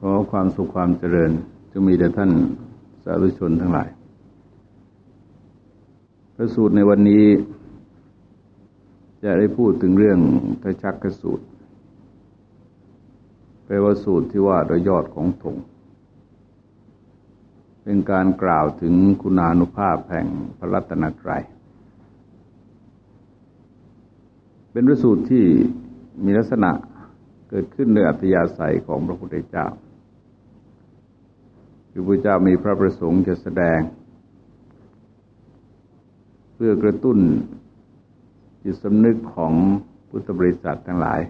ขอความสุขความเจริญจะมีแด่ท่านสาธุชนทั้งหลาย พระสูตรในวันนี้ จะได้พูดถึงเรื่องทชักกสูตรแปลว่าสูตรที่ว่าโดยยอดของถงเป็นการกล่าวถึงคุณานุภาพแห่งพระรัตนตรัยเป็นพระสูตรที่มีลักษณะเกิดขึ้นในอัตยาศัยของพระพุทธเจ้า คือพระเจ้ามีพระประสงค์จะแสดง เพื่อกระตุ้นจิตสำนึกของพุทธบริษัททั้งหลาย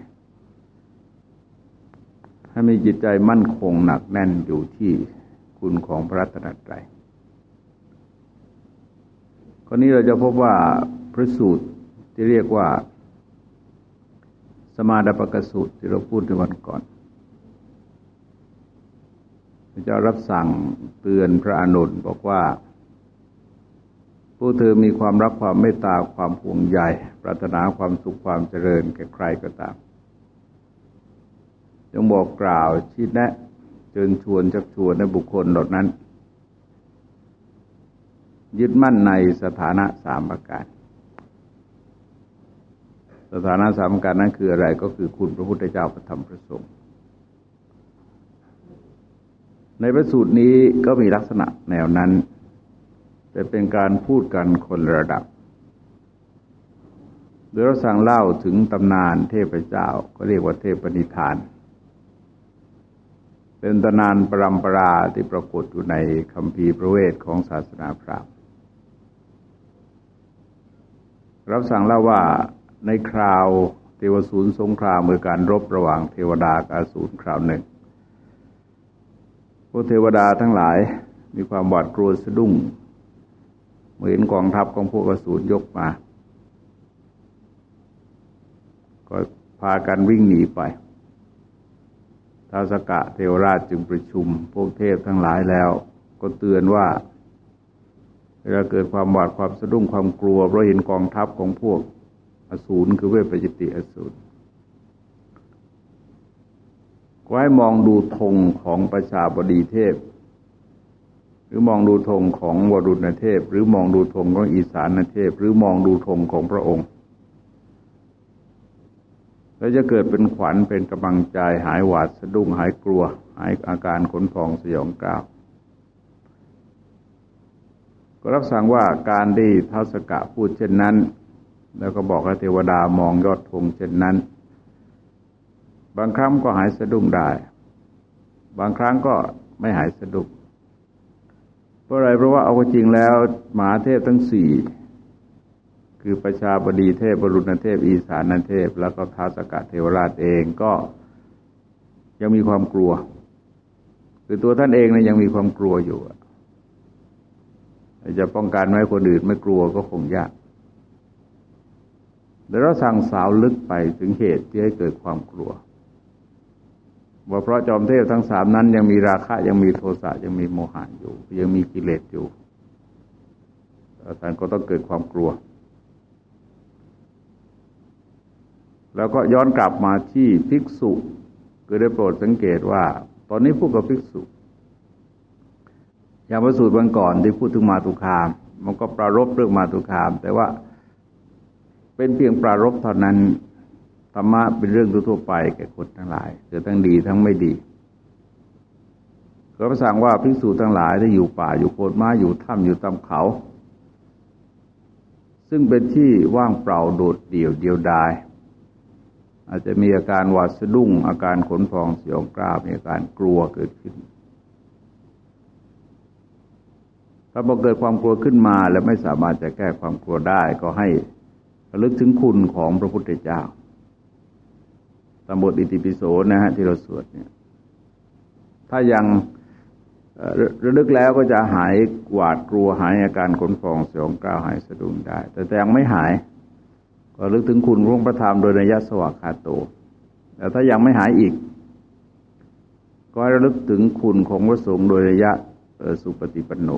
ให้มีจิตใจมั่นคงหนักแน่นอยู่ที่คุณของพระรัตนตรัยคราวนี้เราจะพบว่าพระสูตรที่เรียกว่า สมาดปกสูตรที่เราพูดในวันก่อน ระเจ้ารับสั่งเตือนพระอนุนบอกว่า ผู้เธอมีความรักความเมตตาความห่วงใยปรารถนาความสุขความเจริญแก่ใครก็ตามจงบอกกล่าวชี้แนะเชิญชวนชักชวนในบุคคลเหล่านั้น ยึดมั่นในสถานะสามประการสถานะสามประการนั้นคืออะไรก็คือคุณพระพุทธเจ้าประธรรมพระสงฆ์ ในพระสูตรนี้ก็มีลักษณะแนวนั้น แต่เป็นการพูดกันคนระดับโดยเราสั่งเล่าถึงตำนานเทพเจ้าก็เรียกว่าเทพนิทาน เป็นตำนานปรำปราที่ปรากฏอยู่ในคำพีพระเวทของศาสนาพราหมณ์รับสั่งเล่าว่าในคราวเทวศูนย์สงครามเมื่อการรบระหว่างเทวดากับศูนย์คราวหนึ่ง วกเทวดาทั้งหลาย มีความหวาดกลัวสะดุ้งเมื่อเห็นกองทัพของพวกอสูรยกมา ก็พากันวิ่งหนีไปท้าสกะเทวราชจึงประชุม พวกเทพทั้งหลายแล้ว ก็เตือนว่าเวลาเกิดความหวาดความสะดุ้งความกลัวเพราะเห็นกองทัพของพวกอสูรคือเวทปจิติอสูร ก็ให้มองดูธงของประชาบดีเทพ หรือมองดูธงของวรุณเทพ หรือมองดูธงของอีสานเทพ หรือมองดูธงของพระองค์ แล้วจะเกิดเป็นขวัญเป็นกำลังใจหายหวาดสะดุ้งหายกลัว หายอาการขนพองสยองกล้าวก็รับสั่งว่าการที่ท้าสกะพูดเช่นนั้น แล้วก็บอกให้เทวดามองยอดธงเช่นนั้น บางครั้งก็หายสะดุ้งได้ บางครั้งก็ไม่หายสะดุ้งเพราะอะไรเพราะว่าเอาจริงแล้วมหาเทพทั้งสี่คือประชาบดีเทพบรุณเทพ อีสานเทพ แล้วก็ท้าสกัดเทวราชเองก็ยังมีความกลัว คือตัวท่านเองนะยังมีความกลัวอยู่จะป้องกันไม่ให้คนอื่นไม่กลัวก็คงยากแต่เราสั่งสาวลึกไปถึงเหตุที่ให้เกิดความกลัว ว่าเพราะจอมเทพทั้งสามนั้น ยังมีราคะยังมีโทสะยังมีโมหะอยู่ ยังมีกิเลสอยู่ท่านก็ต้องเกิดความกลัว แล้วก็ย้อนกลับมาที่ภิกษุก็ได้โปรดสังเกตว่า ตอนนี้พูดกับภิกษุอย่างพระสูตรวันก่อนที่พูดถึงมาตุคาม มันก็ปรารบเรื่องมาตุคาม แต่ว่าเป็นเพียงปรารบเท่านั้น รรมะเป็นเรื่องทั่วไปแก่คนทั้งหลายคือทั้งดีทั้งไม่ดีก็พระสั่งว่าภิกษุทั้งหลายที่อยู่ป่าอยู่โคนไม้อยู่ถ้ำอยู่ตามเขา ซึ่งเป็นที่ว่างเปล่าโดดเดี่ยวเดียวดาย อาจจะมีอาการหวาดสะดุ้ง อาการขนพองเสียงกราบมีอาการกลัวเกิดขึ้น ถ้าพอเกิดความกลัวขึ้นมา แล้วไม่สามารถจะแก้ความกลัวได้ ก็ให้ระลึกถึงคุณของพระพุทธเจ้า ตามบทอิติปิโสนะฮะที่เราสวดเนี่ยถ้ายังระลึกแล้วก็จะหายหวาดกลัวหายอาการขนฟองเสียงก้าวหายสะดุ้งได้ แต่แต่ยังไม่หาย ก็ลึกถึงคุณร่วงพระธรรมโดยนัยสวากขาโต แต่ถ้ายังไม่หายอีก ก็ระลึกถึงคุณของพระสงฆ์โดยระยะสุปฏิปันโน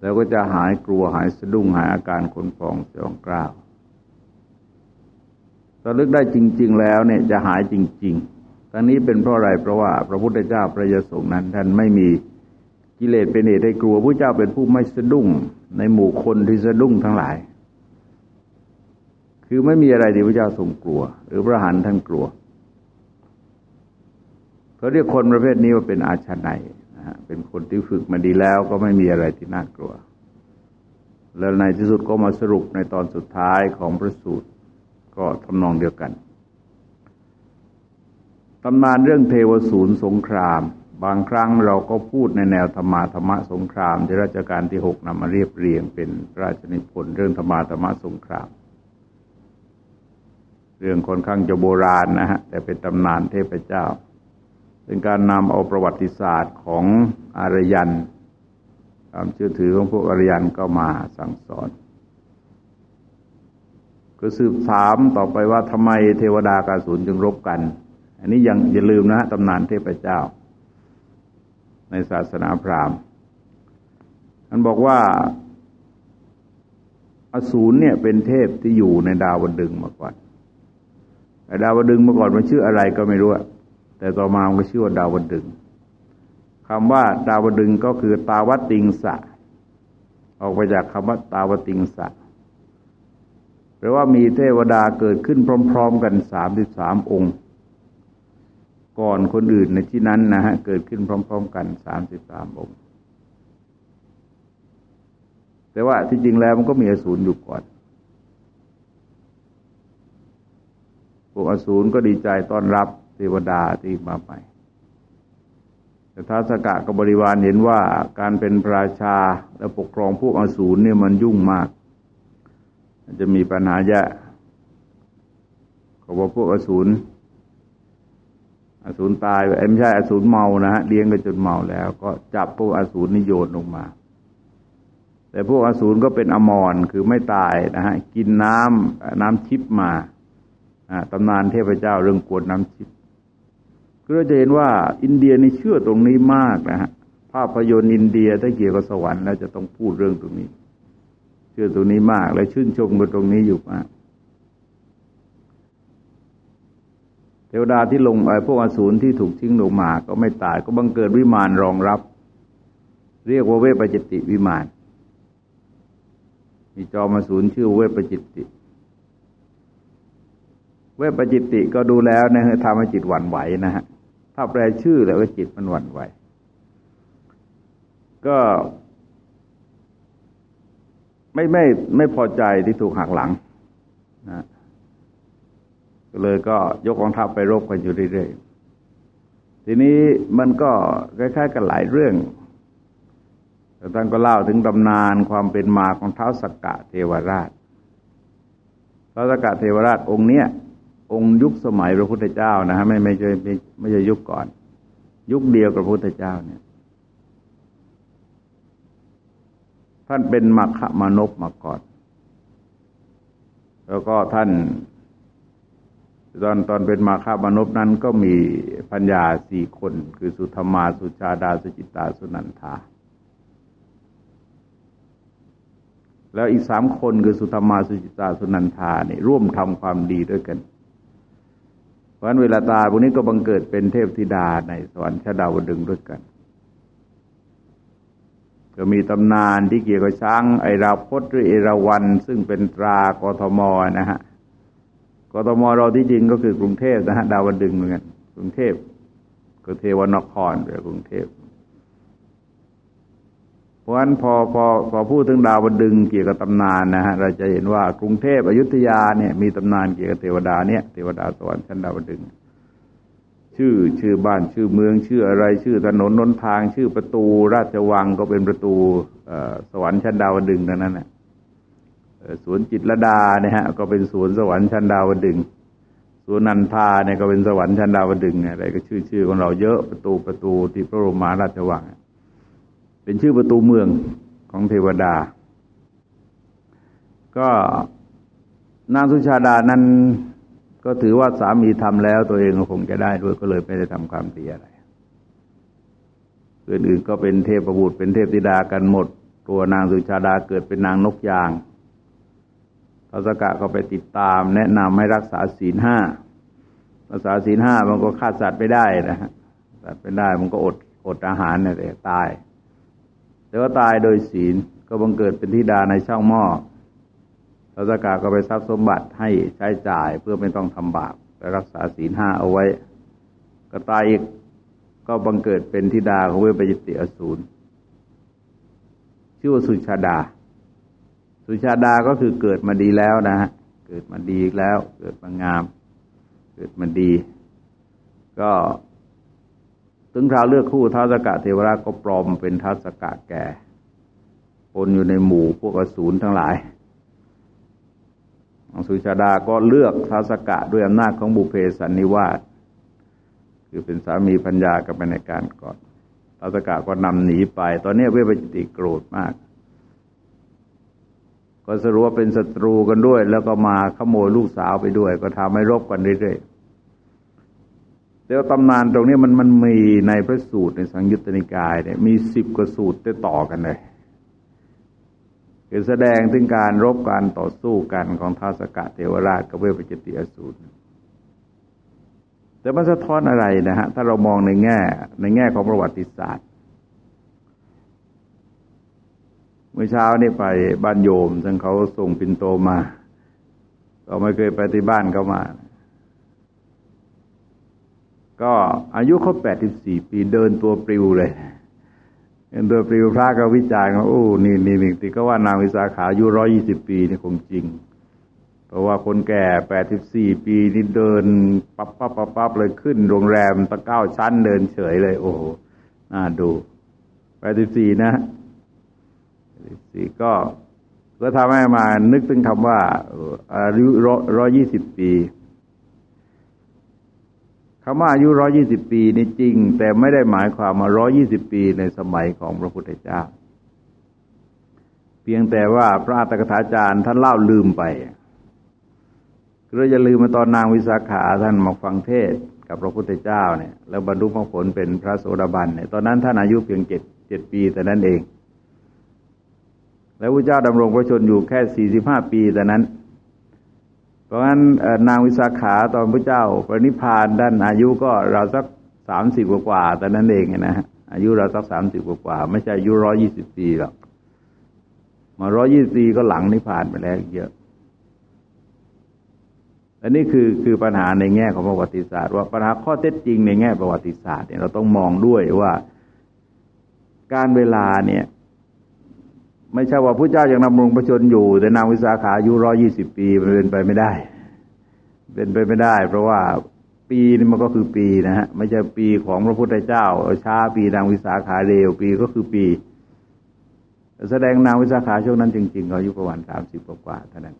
แล้วก็จะหายกลัวหายสะดุ้งหายอาการขนฟองเสียงกล้าว ระลึกได้จริง ๆ แล้วเนี่ยจะหายจริง ๆ ทั้งนี้เป็นเพราะอะไรเพราะว่า พระพุทธเจ้าพระยสงนั้น ท่านไม่มีกิเลสเป็นเหตุให้กลัวพระเจ้าเป็นผู้ไม่สะดุ้ง ในหมู่คนที่สะดุ้งทั้งหลาย คือไม่มีอะไรที่พระเจ้าทรงกลัว หรือพระหันท่านกลัวเขาเรียกคนประเภทนี้ว่าเป็นอาชาไนนะฮะเป็นคนที่ฝึกมาดีแล้วก็ไม่มีอะไรที่น่ากลัว แล้วในที่สุดก็มาสรุปในตอนสุดท้ายของพระสูตร ก็ทำนองเดียวกันตำนานเรื่องเทวสูนสงคราม บางครั้งเราก็พูดในแนวธรรมาธรรมะสงคราม ที่ราชการที่หกนำมาเรียบเรียงเป็นราชนิพนธ์เรื่องธรรมาธรรมะสงคราม เรื่องค่อนข้างจะโบราณนะฮะแต่เป็นตำนานเทพเจ้า เป็นการนำเอาประวัติศาสตร์ของอารยันความเชื่อถือของพวกอารยันก็มาสั่งสอน ก็สืบถามต่อไปว่าทำไมเทวดากาสูนจึงรบกัน อันนี้ยังอย่าลืมนะตำนานเทพเจ้า ในศาสนาพราหมณ์มันบอกว่าอสูรเนี่ยเป็นเทพที่อยู่ในดาวดึงมาก่อนไอ้ดาวดึงมาก่อนมันชื่ออะไรก็ไม่รู้ แต่ต่อมามันก็ชื่อว่าดาวดึงคำว่าดาวดึงก็คือตาวติงสะ ออกมาจากคำว่าตาวติงสะ ลว่ามีเทวดาเกิดขึ้นพร้อม ๆ กันสามสิบสามองค์ ก่อนคนอื่นในที่นั้นนะฮะเกิดขึ้นพร้อม ๆ กันสามสิบสามองค์ แต่ว่าที่จริงแล้วมันก็มีอสูรอยู่ก่อนพวกอสูรก็ดีใจต้อนรับเทวดาที่มาใหม่แต่ท้าสกะกับบริวารเห็นว่าการเป็นพระราชาและปกครองพวกอสูรเนี่ยมันยุ่งมาก จะมีปัญหาเยอะเขาบอกพวกอสูรอสูรตายไม่ใช่อสูรเมานะฮะเลี้ยงกันจนเมาแล้ว ก็จับพวกอสูรนิโยนลงมา แต่พวกอสูรก็เป็นอมรคือไม่ตายนะฮะกินน้ำน้ำชิปมาตำนานเทพเจ้าเรื่องกวนน้ำชิปก็จะเห็นว่า อินเดียในเชื่อตรงนี้มากนะฮะภาพยนตร์อินเดียถ้าเกี่ยวกับสวรรค์แล้วจะต้องพูดเรื่องตรงนี้ เชื่อตรงนี้มาก และชื่นชมกับตรงนี้อยู่มากทวดาที่ลงไอ้พวกอสูรที่ถูกทิ้งลงมา ก็ไม่ตายก็บังเกิดวิมานรองรับ เรียกว่าเวปจิติวิมาน มีจอมอสูรชื่อเวปจิติ เวปจิติก็ดูแล้วนะฮะทำให้จิตหวั่นไหวนะฮะถ้าแปลชื่อแล้วก็จิตมันหวั่นไหว ก็ ไม่ไม่ไม่พอใจที่ถูกหักหลังนะเลยก็ยกกองทัพไปรบกันอยู่เรื่อยๆ ทีนี้มันก็คล้ายๆกันหลายเรื่องแต่ท่านก็เล่าถึงตำนานความเป็นมาของเท้าสกกะเทวราชเท้าสกกะเทวราชองค์เนี้ย องค์ยุคสมัยพระพุทธเจ้านะฮะไม่ไม่ใช่ไม่ไม่ใช่ยุคก่อน ยุคเดียวกับพระพุทธเจ้าเนี่ย ท่านเป็นมัคคมานพมาก่อน แล้วก็ท่าน ตอนตอนเป็นมาคาบานพนั้นก็มีปัญญาสี่คน คือสุธรรมาสุชาดาสุจิตาสุนันทา แล้วอีกสามคนคือสุธรรมาสุจิตาสุนันทาเนี่ยร่วมทำความดีด้วยกันเพราะนั้นเวลาตายพวกนี้ก็บังเกิดเป็นเทพธิดาในสวรรค์ชาดาวดึงด้วยกัน ก็มีตำนานที่เกี่ยวกับช้าง ไอราพจหรือเอราวัน ซึ่งเป็นตรากทมนะฮะกทมเราที่จริงก็คือกรุงเทพนะฮะดาวดึงเหมือนกันกรุงเทพก็เทวนครเป็นกรุงเทพเพราะฉะนั้นพอพอพอพูดถึงดาวดึงเกี่ยวกับตำนานนะฮะเราจะเห็นว่ากรุงเทพอยุธยาเนี่ยมีตำนานเกี่ยวกับเทวดาเนี่ยเทวดาสวรรค์ชั้นดาวดึง ชื่อชื่อบ้านชื่อเมืองชื่ออะไร ชื่อถนนนนทาง ชื่อประตู ราชวังก็เป็นประตูสวรรค์ชั้นดาวดึงนั้นแหละสวนจิตรดาเนี่ยฮะก็เป็นสวนสวรรค์ชั้นดาวดึงสวนนันทาเนี่ยก็เป็นสวรรค์ชั้นดาวดึงอะไรก็ชื่อชื่อของเราเยอะประตูประตูที่พระบรมราชวัง เป็นชื่อประตูเมืองของเทวดา ก็นางสุชาดานั้น ก็ถือว่าสามีทำแล้วตัวเองคงจะได้ด้วยก็เลยไม่ได้ทำความดีอะไรเพื่นอื่นก็เป็นเทพประบุตรเป็นเทพธิดากันหมด ตัวนางสุชาดาเกิดเป็นนางนกยางพระสกะก็ไปติดตาม แนะนำให้รักษาศีลห้ารักษาศีลห้ามันก็ฆ่าสัตว์ไม่ได้นะฮะสัตว์ไม่ได้มันก็อดอดอาหารเนี่ยตาย แต่ว่าตายโดยศีลก็บังเกิดเป็นธิดาในช่องหม้อ พระสกาก็ไปทรัพย์สมบัติให้ใช้จ่ายเพื่อไม่ต้องทำบาปไปรักษาศีลห้าเอาไว้ ก็ตายอีกก็บังเกิดเป็นธิดาของเวปจิติอสูรชื่อว่าสุชาดา สุชาดาก็คือเกิดมาดีแล้วนะฮะเกิดมาดีแล้ว เกิดมางาม เกิดมาดี ก็ถึงคราวเลือกคู่ท้าวสกะเทวราชก็ปลอมเป็นท้าวสกะแก่ปนอยู่ในหมู่พวกอสูรทั้งหลาย สุชาดาก็เลือกท้าสกะด้วยอำนาจของบุเพสันนิวาสคือเป็นสามีพัญญากับในการก่อนท้าสกะก็นำหนีไป ตอนนี้เวปจิติโกรธมาก ก็สรุปว่าเป็นศัตรูกันด้วย แล้วก็มาขโมยลูกสาวไปด้วย ก็ทำให้รบกันเรื่อยๆแล้วตำนานตรงนี้มันมันมีในพระสูตรในสังยุตตนิกายเนี่ยมีสิบกว่าสูตรติดต่อกันเลย คือแสดงถึงการรบการต่อสู้กันของท้าวสกะเทวราชกับเวปจิติอสูรแต่มันสะท้อนอะไรนะฮะถ้าเรามองในแง่ ในแง่ของประวัติศาสตร์ เมื่อเช้านี่ไปบ้านโยมซึ่งเขาส่งปินโตมาก็ไม่เคยไปที่บ้านเขามา ก็อายุเขาแปดสิบสี่ปีเดินตัวปลิวเลย โดยปริวพระก็วิจารณ์ว่าโอ้นี่นี่นี่ติก็ว่านางวิสาขาอายุร้อยี่สิบปีนี่คงจริง เพราะว่าคนแก่แปดสิบสี่ปีนี่เดินปั๊บปั๊บปั๊บปั๊บเลยขึ้นโรงแรมตะเก้าชั้นเดินเฉยเลย โอ้โหน่าดูแปดสิบสี่นะสี่ก็ก็ทำให้มานึกถึงคำว่าอายุร้อยี่สิบปี คำว่าอายุร้อยี่สิบปีนี่จริง แต่ไม่ได้หมายความมาร้อยี่สิบปีในสมัยของพระพุทธเจ้า เพียงแต่ว่าพระอัตถกถาจารย์ท่านเล่าลืมไปเราจะลืมมาตอนนางวิสาขาท่านมาฟังเทศกับพระพุทธเจ้าเนี่ย แล้วบรรลุมรรคผลเป็นพระโสดาบันเนี่ยตอนนั้นท่านอายุเพียงเจ็ดเจ็ดปีแต่นั้นเอง แล้วพระเจ้าดำรงพระชนอยู่แค่สี่สิบห้าปีแต่นั้น เพราะงั้นนางวิสาขาตอนพระเจ้าปรินิพานด้านอายุก็เราสักสามสิบกว่าแต่นั้นเองนะฮะอายุเราสักสามสิบกว่า ไม่ใช่อายุร้อยี่สิบปีหรอกมาร้อยี่ปีก็หลังนิพพานไปแล้วเยอะ อันนี้คือคือปัญหาในแง่ของประวัติศาสตร์ ว่าปัญหาข้อเท็จจริงในแง่ประวัติศาสตร์เนี่ยเราต้องมองด้วยว่า การเวลาเนี่ย ไม่ใช่ว่าพระเจ้ายังนำรงประชนอยู่ แต่นางวิสาขาอายุร้อยี่สิบปีมันเป็นไปไม่ได้ เป็นไปไม่ได้ เพราะว่าปีนี่มันก็คือปีนะฮะไม่ใช่ปีของพระพุทธเจ้าช้าปีนางวิสาขาเร็วปีก็คือปี แสดงนางวิสาขาช่วงนั้นจริงๆเขาอายุประมาณสามสิบกว่าเท่านั้น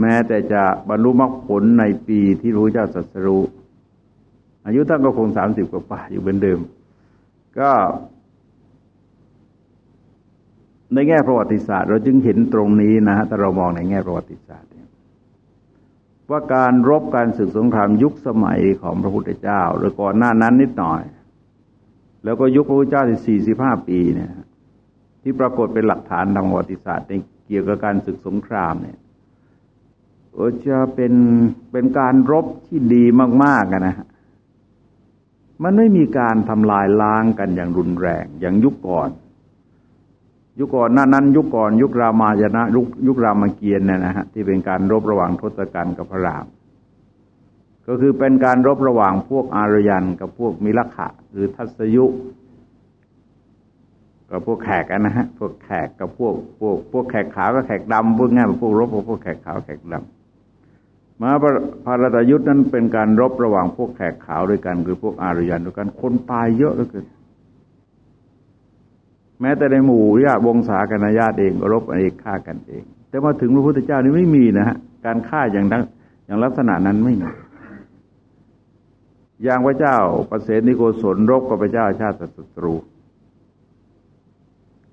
แม้แต่จะบรรลุมรรคผลในปีที่พระเจ้าสัสรุอายุท่านก็คงสามสิบกว่าอยู่เหมือนเดิม ก็ ในแง่ประวัติศาสตร์ เราจึงเห็นตรงนี้นะฮะถ้าเรามองในแง่ประวัติศาสตร์ว่าการรบการศึกสงครามยุคสมัยของพระพุทธเจ้า หรือก่อนหน้านั้นนิดหน่อย แล้วก็ยุคพระพุทธเจ้าที่สี่สิบห้าปีเนี่ยที่ปรากฏเป็นหลักฐานทางประวัติศาสตร์ในเกี่ยวกับการศึกสงครามเนี่ยจะเป็นเป็นการรบที่ดีมากๆนะฮะมันไม่มีการทำลายล้างกันอย่างรุนแรงอย่างยุคก่อน ยุคก่อนนั้นนั้น ยุคก่อนยุครามายณะยุคยุครามเกียรติเนี่ยนะฮะที่เป็นการรบระหว่างทศกัณฐ์กับพระราม ก็คือเป็นการรบระหว่างพวกอารยันกับพวกมิลขะ หรือทัศยุกับพวกแขกนะฮะพวกแขกกับพวกพวกพวกแขกขาวกับแขกดำพวกง่ายพวกรบพวกแขกขาวแขกดำมาพารตยุทธ์นั้นเป็นการรบระหว่างพวกแขกขาวด้วยกัน คือพวกอารยันด้วยกันคนตายเยอะเหลือเกิน แม้แต่ในหมู่ญาติวงศาคณะญาติเองก็รบกันเองฆ่ากันเอง แต่มาถึงพระพุทธเจ้านี่ไม่มีนะฮะการฆ่าอย่างนั้นอย่างลักษณะนั้นไม่มีอย่างพระเจ้าประเสนิโกศลรบกับพระเจ้าชาติศัตรู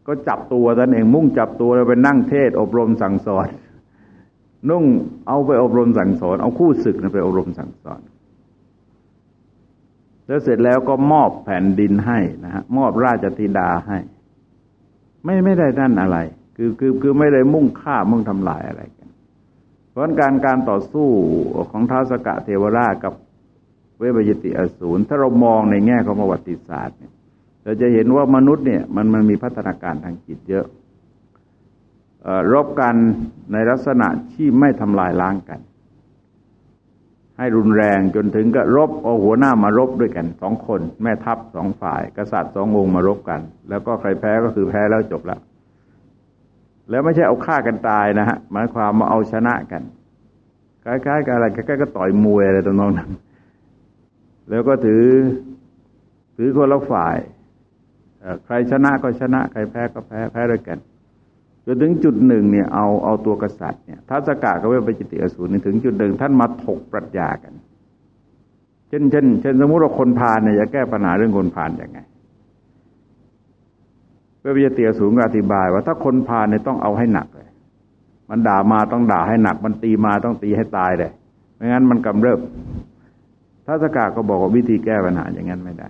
ก็จับตัวตนเองมุ่งจับตัวแล้วไปนั่งเทศ อบรมสั่งสอนนุ่งเอาไปอบรมสั่งสอน เอาคู่ศึกไปอบรมสั่งสอน แล้วเสร็จแล้วก็มอบแผ่นดินให้นะฮะมอบราชธิดาให้ ไม่ไม่ได้นั่นอะไร คือคือคือไม่ได้มุ่งฆ่ามุ่งทำลายอะไรกัน เพราะการการต่อสู้ของท้าวสกะเทวราชกับเวบยติอสูรถ้าเรามองในแง่ของประวัติศาสตร์เนี่ยเราจะเห็นว่ามนุษย์เนี่ยมันมันมีพัฒนาการทางจิตเยอะรบกันในลักษณะที่ไม่ทำลายล้างกัน ให้รุนแรงจนถึงก็รบเอาหัวหน้ามารบด้วยกันสองคน แม่ทัพสองฝ่าย กษัตริย์สององค์มารบกัน แล้วก็ใครแพ้ก็คือแพ้แล้วจบแล้วแล้วไม่ใช่เอาฆ่ากันตายนะฮะหมายความมาเอาชนะกันคล้ายๆกับอะไรคล้ายๆก็ต่อยมวยอะไรตรงนั้นแล้วก็ถือถือคนละฝ่ายใครชนะก็ชนะ ใครแพ้ก็แพ้แพ้ด้วยกัน จนถึงจุดหนึ่งเนี่ยเอาเอาตัวกษัตริย์เนี่ยท้าสกาก็เวปจิติอสูรถึงจุดหนึ่งท่านมาถกปรัชญากัน เช่นเช่นเช่นสมมติว่าคนพาลเนี่ยจะแก้ปัญหาเรื่องคนพาลยังไงเวปจิติอสูรก็อธิบาย ว่าถ้าคนพาลเนี่ยต้องเอาให้หนักเลย มันด่ามาต้องด่าให้หนัก มันตีมาต้องตีให้ตายเลยไม่งั้นมันกำเริบท้าสกาก็บอกว่าวิธีแก้ปัญหาอย่างนั้นไม่ได้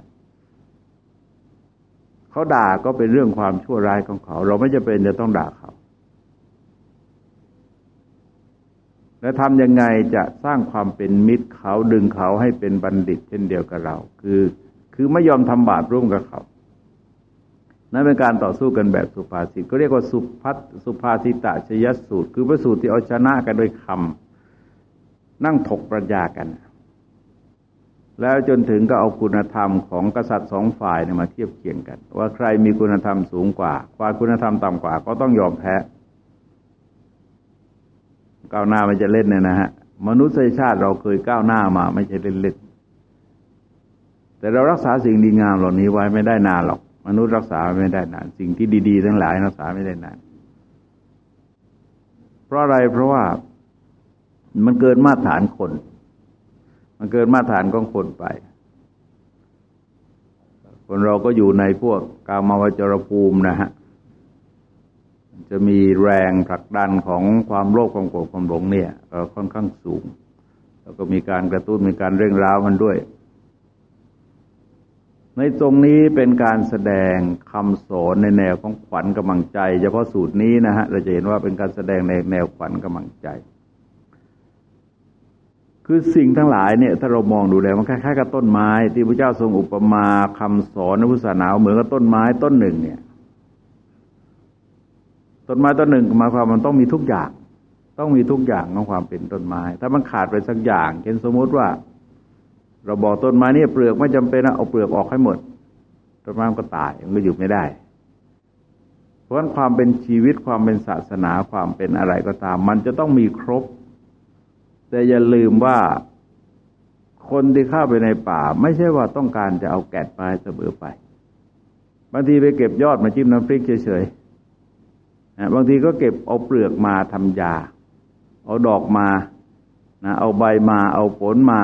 เขาด่าก็เป็นเรื่องความชั่วร้ายของเขา เราไม่จะเป็นจะต้องด่าเขา และทำยังไงจะสร้างความเป็นมิตรเขาดึงเขาให้เป็นบัณฑิต เช่นเดียวกับเรา คือ คือไม่ยอมทำบาปร่วมกับเขา นั่นเป็นการต่อสู้กันแบบสุภาษิตก็เรียกว่าสุพัสุภาษิตะชยสูตร คือพระสูตรที่เอาชนะกันด้วยคำนั่งถกประญากัน แล้วจนถึงก็เอาคุณธรรมของกษัตริย์สองฝ่ายมาเทียบเคียงกัน ว่าใครมีคุณธรรมสูงกว่าความคุณธรรมต่ำกว่า ก็ต้องยอมแพ้ก้าวหน้ามันจะเล่นเนี่ยนะฮะมนุษยชาติเราเคยก้าวหน้ามาไม่ใช่เล่นๆแต่เรารักษาสิ่งดีงามเหล่านี้ไว้ไม่ได้นานหรอก มนุษย์รักษาไม่ได้นาน สิ่งที่ดีๆทั้งหลายรักษาไม่ได้นาน เพราะอะไรเพราะว่ามันเกินมาตรฐานคน มันเกินมาตรฐานของคนไป คนเราก็อยู่ในพวกกามาวจรภูมินะฮะจะมีแรงผลักดันของความโลภความโกรธความหลงเนี่ยก็ค่อนข้างสูง แล้วก็มีการกระตุ้นมีการเร่งร้าวมันด้วย ในตรงนี้เป็นการแสดงคำสอนในแนวของขวัญกำลังใจ เฉพาะสูตรนี้นะฮะเราจะเห็นว่าเป็นการแสดงในแนวขวัญกำลังใจ คือสิ่งทั้งหลายเนี่ยถ้าเรามองดูแล้วมันคล้ายๆกับต้นไม้ ที่พระเจ้าทรงอุปมาคำสอนในพุทธศาสนาเหมือนกับต้นไม้ต้นหนึ่งเนี่ย ต้นไม้ต้นหนึ่งหมายความมันต้องมีทุกอย่าง ต้องมีทุกอย่างของความเป็นต้นไม้ ถ้ามันขาดไปสักอย่างเช่นสมมติว่า เราบอกต้นไม้นี่เปลือกไม่จำเป็นนะเอาเปลือกออกให้หมดต้นไม้ก็ตายมันก็อยู่ไม่ได้ เพราะฉะนั้นความเป็นชีวิตความเป็นศาสนาความเป็นอะไรก็ตาม มันจะต้องมีครบ แต่อย่าลืมว่าคนที่เข้าไปในป่า ไม่ใช่ว่าต้องการจะเอาแกะไปเสมอไป บางทีไปเก็บยอดมาจิ้มน้ำพริกเฉยๆบางทีก็เก็บเอาเปลือกมาทำยา เอาดอกมานะเอาใบมา เอาผลมา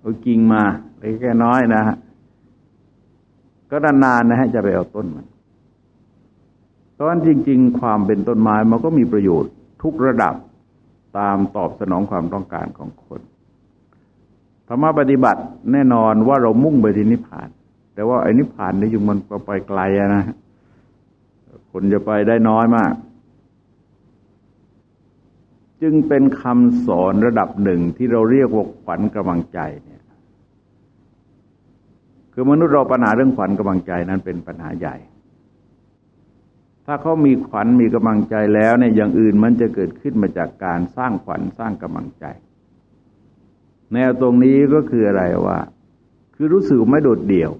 เอากิ่งมาไปแค่น้อยนะฮะก็นานๆนะฮะจะไปเอาต้นมันเพราะฉะนั้นจริง ๆ ความเป็นต้นไม้มันก็มีประโยชน์ทุกระดับ ตามตอบสนองความต้องการของคนธรรมะปฏิบัติแน่นอนว่าเรามุ่งไปที่นิพพาน แต่ว่าไอ้นิพพานนี่ยู่มันไปไกลนะคนจะไปได้น้อยมาก จึงเป็นคำสอนระดับหนึ่งที่เราเรียกว่าขวัญกำลังใจเนี่ย คือมนุษย์เราปัญหาเรื่องขวัญกำลังใจนั้นเป็นปัญหาใหญ่ ถ้าเขามีขวัญมีกำลังใจแล้วเนี่ยอย่างอื่นมันจะเกิดขึ้นมาจากการสร้างขวัญสร้างกำลังใจ แนวตรงนี้ก็คืออะไรว่า คือรู้สึกไม่โดดเดี่ยว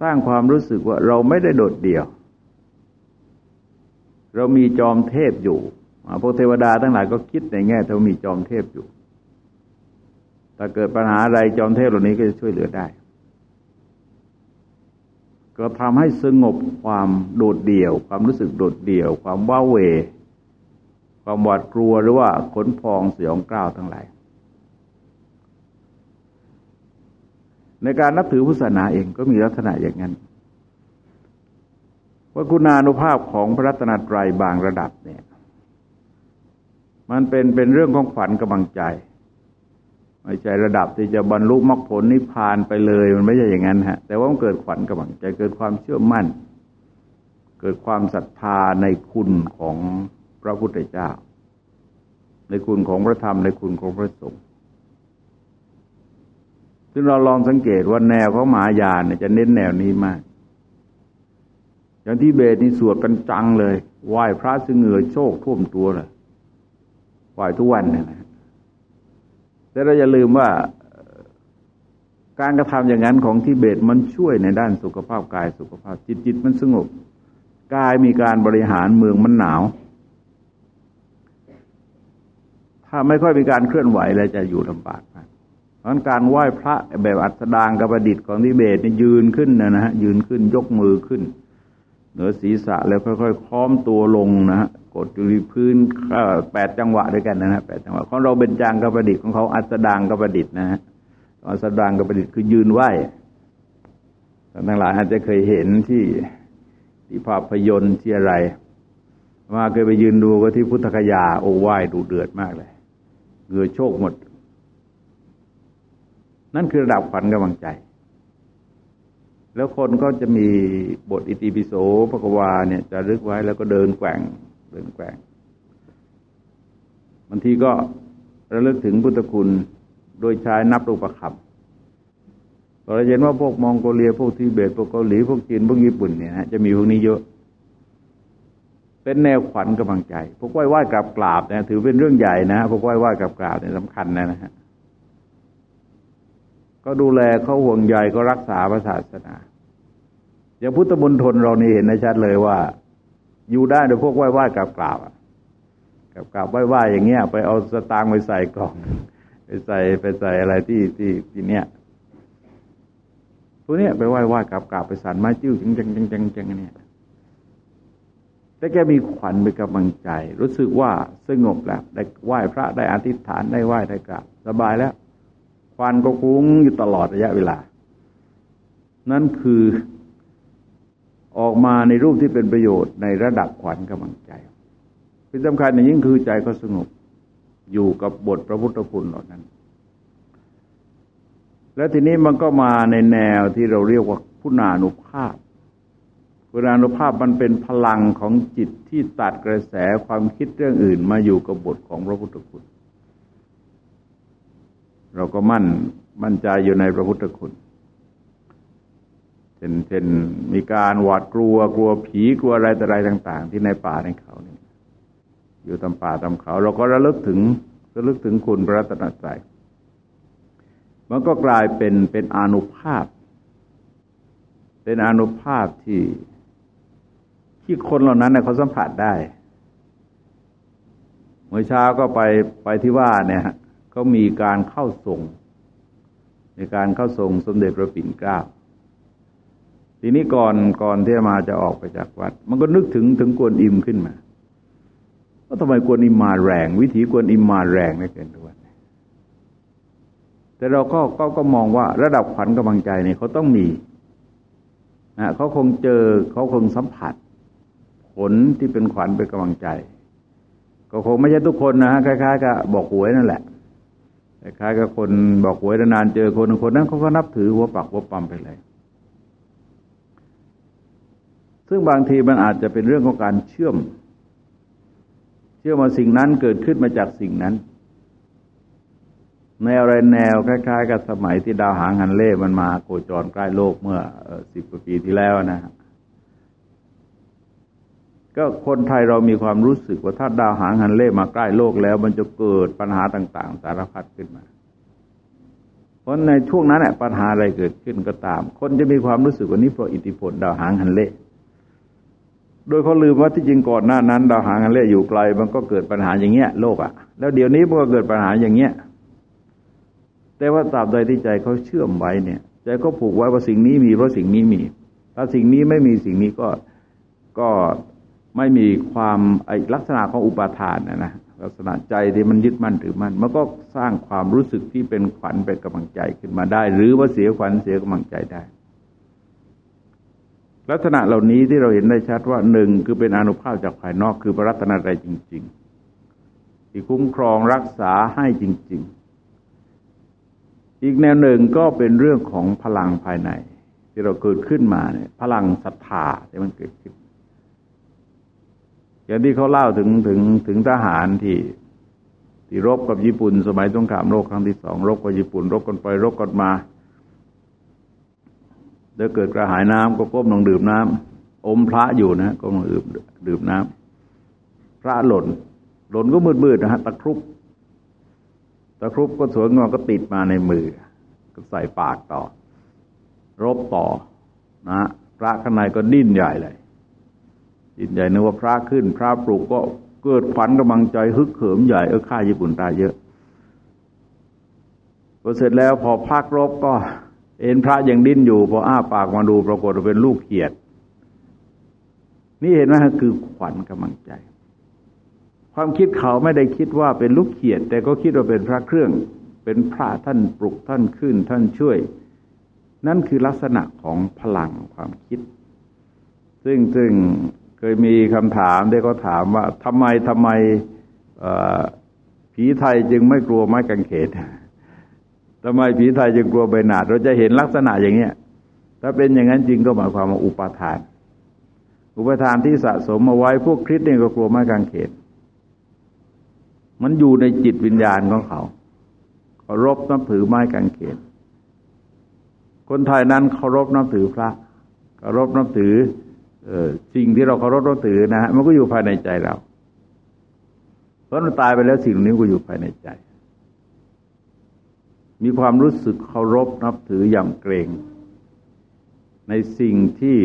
สร้างความรู้สึกว่าเราไม่ได้โดดเดี่ยว เรามีจอมเทพอยู่พวกเทวดาทั้งหลายก็คิดในแง่เรามีจอมเทพอยู่ถ้าเกิดปัญหาอะไรจอมเทพเหล่านี้ก็จะช่วยเหลือได้ ก็ทำให้สงบความโดดเดี่ยว ความรู้สึกโดดเดี่ยว ความว้าเว ความหวาดกลัวหรือว่าขนพองเสียงกล้าวทั้งหลายในการนับถือพุทธศาสนาเองก็มีลักษณะอย่างนั้นว่าคุณานุภาพของพระรัตนตรัยบางระดับเนี่ย มันเป็นเป็นเรื่องของขวัญกำลังใจ ไม่ใช่ระดับที่จะบรรลุมรรคผลนิพพานไปเลย มันไม่ใช่อย่างนั้นฮะ แต่ว่ามันเกิดขวัญกำลังใจเกิดความเชื่อมั่น เกิดความศรัทธาในคุณของพระพุทธเจ้า ในคุณของพระธรรมในคุณของพระสงฆ์ซึ่งเราลองสังเกตว่าแนวของมหายานเนี่ยจะเน้นแนวนี้มาก อย่างที่เบสนี่สวดกันจังเลยไหว้พระซึ่งเหงื่อโชคท่วมตัวเลยไหว้ทุกวันเนี่ยนะ แต่เราอย่าลืมว่าการกระทำอย่างนั้นของทิเบตมันช่วยในด้านสุขภาพกายสุขภาพจิตจิตมันสงบกายมีการบริหารเมืองมันหนาว ถ้าไม่ค่อยมีการเคลื่อนไหวแล้วจะอยู่ลำบากมากเพราะการไหว้พระแบบอัสดางกับประดิษฐ์ของทิเบตนี่ยืนขึ้นนะฮะยืนขึ้นยกมือขึ้น เหนือศีรษะแล้วค่อยๆค้อมตัวลงนะฮะกดอยู่ที่พื้นแปดจังหวะด้วยกันนะฮะแปดจังหวะของเราเป็นจางกับประดิษฐ์ของเขาอัสดางกับประดิษฐ์นะฮะอัสดางกับประดิษฐ์คือยืนไหวท่านทั้งหลายอาจจะเคยเห็นที่ที่ภาพยนตร์ที่อะไรมาเคยไปยืนดูก็ที่พุทธคยาโอ้ไหวดูเดือดมากเลยเงือโชคหมด นั่นคือระดับขวัญกำลังใจ แล้วคนก็จะมีบทอิติปิโสพระกวาเนี่ยจะรึกไว้แล้วก็เดินแกว่งเดินแกว่งบางทีก็ระลึกถึงพุทธคุณโดยใช้นับรูปคำเราเห็นว่าพวกมองโกเลียพวกทิเบตพวกเกาหลีพวกจีนพวกญี่ปุ่นเนี่ยจะมีพวกนี้เยอะ เป็นแนวขวัญกำลังใจ พวกไหว้ไหว้กราบกราบเนี่ยถือเป็นเรื่องใหญ่นะพวกไหว้ไหว้กราบกราบเนี่ยสำคัญนะนะฮะก็ดูแลเขาห่วงใยก็รักษาพระศาสนา อย่างพุทธมณฑลเรานี่เห็นได้ชัดเลยว่า อยู่ได้โดยพวกไหว้ไหว้กราบกราบกราบกราบไหว้ไหว้อย่างเงี้ย ไปเอาสตางค์ไปใส่กล่อง ไปใส่ไปใส่อะไรที่ที่ที่เนี้ยพวกเนี้ยไปไหว้ไหว้กราบกราบไปสั่นไม้จิ้วจังจังจังจังจังเนี่ยแต่แกมีขวัญมีกำลังใจ รู้สึกว่าสงบแล้วได้ไหว้พระได้อธิษฐานได้ไหว้ได้กราบสบายแล้วควันก็คุ้งอยู่ตลอดระยะเวลา นั่นคือ ออกมาในรูปที่เป็นประโยชน์ในระดับขวัญกำลังใจที่สำคัญอย่างยิ่งคือใจก็สงบอยู่กับบทพระพุทธคุณเหล่านั้น แล้วทีนี้มันก็มาในแนวที่เราเรียกว่าคุณานุภาพคุณานุภาพมันเป็นพลังของจิตที่ตัดกระแสความคิดเรื่องอื่น มาอยู่กับบทของพระพุทธคุณ เราก็มั่นมั่นใจอยู่ในพระพุทธคุณ เช่นเช่นมีการหวาดกลัวกลัวผีกลัวอะไรแต่อะไรต่าง ๆ ที่ในป่าในเขานี่อยู่ตามป่าตามเขา เราก็ระลึกถึงระลึกถึงคุณพระรัตนตรัยมันก็กลายเป็นเป็นอนุภาพ เป็นอนุภาพที่ที่คนเหล่านั้นเเขาสัมผัสได้ เมื่อเช้าก็ไปไปที่ว่าเนี่ยเขามีการเข้าส่งในการเข้าส่งสมเด็จพระปิ่นเกล้า ทีนี้ก่อนก่อนที่มาจะออกไปจากวัด มันก็นึกถึงถึงกวนอิมขึ้นมาว่าทำไมกวนอิมมาแรง วิถีกวนอิมมาแรงไม่เกินทุกวันแต่เราก็ก็ก็มองว่าระดับขวัญกำลังใจเนี่ยเขาต้องมีนะเขาคงเจอเขาคงสัมผัส ผลที่เป็นขวัญเป็นกำลังใจ ก็คงไม่ใช่ทุกคนนะฮะคล้ายๆกับบอกหวยนั่นแหละคล้ายๆกับคนบอกหวยนานๆเจอคนคนนั้นเขาก็นับถือหัวปักหัวปั๊มไปเลย ซึ่งบางทีมันอาจจะเป็นเรื่องของการเชื่อม เชื่อว่าสิ่งนั้นเกิดขึ้นมาจากสิ่งนั้นแนวอะไรแนวคล้าย ๆ กับสมัยที่ดาวหางหันเล่มันมาโคจรใกล้โลกเมื่อสิบกว่าปีที่แล้วนะก็คนไทยเรามีความรู้สึกว่าถ้าดาวหางหันเล่มาใกล้โลกแล้ว มันจะเกิดปัญหาต่าง ๆ สารพัดขึ้นมา เพราะในช่วงนั้นแหละปัญหาอะไรเกิดขึ้นก็ตาม คนจะมีความรู้สึกว่านี้เพราะอิทธิพลดาวหางหันเล่ โดยเขาลืมว่าที่จริงก่อนหน้านั้นดาวหางกันเล่อยู่ไกล มันก็เกิดปัญหาอย่างเงี้ยโลกอะ่ะ แล้วเดี๋ยวนี้มันก็เกิดปัญหาอย่างเงี้ยแต่ว่าตราบใดที่ใจเขาเชื่อมไว้เนี่ยใจก็ผูกไว้ว่าสิ่งนี้มีเพราะสิ่งนี้มี ถ้าสิ่งนี้ไม่มีสิ่งนี้ก็ก็ไม่มีความไอลักษณะของอุปาทานนะนะลักษณะใจที่มันยึดมั่นถือมั่นมันก็สร้างความรู้สึกที่เป็นขวัญเป็นกำลังใจขึ้นมาได้ หรือว่าเสียขวัญเสียกำลังใจได้ ลักษณะเหล่านี้ที่เราเห็นได้ชัดว่าหนึ่งคือเป็นอนุภาพจากภายนอกคือพระรัตนตรัยจริง ๆ ที่คุ้มครองรักษาให้จริง ๆ อีกแนวหนึ่งก็เป็นเรื่องของพลังภายใน ที่เราเกิดขึ้นมาเนี่ยพลังศรัทธาที่มันเกิดขึ้น อย่างที่เขาเล่าถึงถึงถึงทหารที่ที่รบกับญี่ปุ่น สมัยสงครามโลกครั้งที่สองรบกับญี่ปุ่น รบกันไปรบกันมา เดี๋ยวเกิดกระหายน้ำก็ก้มลงดื่มน้ำอมพระอยู่นะก้มลงดื่มดื่มน้ำพระหล่น หล่นก็มืดๆนะฮะตะครุบตะครุบก็สวยงามก็ติดมาในมือ ก็ใส่ปากต่อ รบต่อนะพระข้างในก็ดิ้นใหญ่เลยดิ้นใหญ่นึกว่าพระขึ้น พระปลุกก็เกิดขวัญกำลังใจฮึกเหิมใหญ่เออฆ่าญี่ปุ่นตายเยอะพอเสร็จแล้วพอพักรบก็ เห็นพระยังดิ้นอยู่พออ้าปากมาดูปรากฏว่าเป็นลูกเขียด นี่เห็นไหมคือขวัญกำลังใจ ความคิดเขาไม่ได้คิดว่าเป็นลูกเขียด แต่ก็คิดว่าเป็นพระเครื่อง เป็นพระท่านปลุกท่านขึ้นท่านช่วย นั่นคือลักษณะของพลังความคิด ซึ่งซึ่งเคยมีคำถามที่เขาถามว่าทำไมทำไมผีไทยจึงไม่กลัวไม้กางเขน ทำไมผีไทยจึงกลัวใบหนาด เราจะเห็นลักษณะอย่างเงี้ย ถ้าเป็นอย่างนั้นจริงก็หมายความว่าอุปาทาน อุปทานที่สะสมมาไว้พวกคริสเนี่ยก็กลัวไม้กางเขนมันอยู่ในจิตวิญญาณของเขาเคารพนับถือไม้กางเขนคนไทยนั้นเคารพนับถือพระเคารพนับถือสิ่งที่เราเคารพนับถือนะฮะมันก็อยู่ภายในใจเราเพราะมันตายไปแล้วสิ่งนี้ก็อยู่ภายในใจ มีความรู้สึกเคารพนับถืออยำเกรง ในสิ่งที่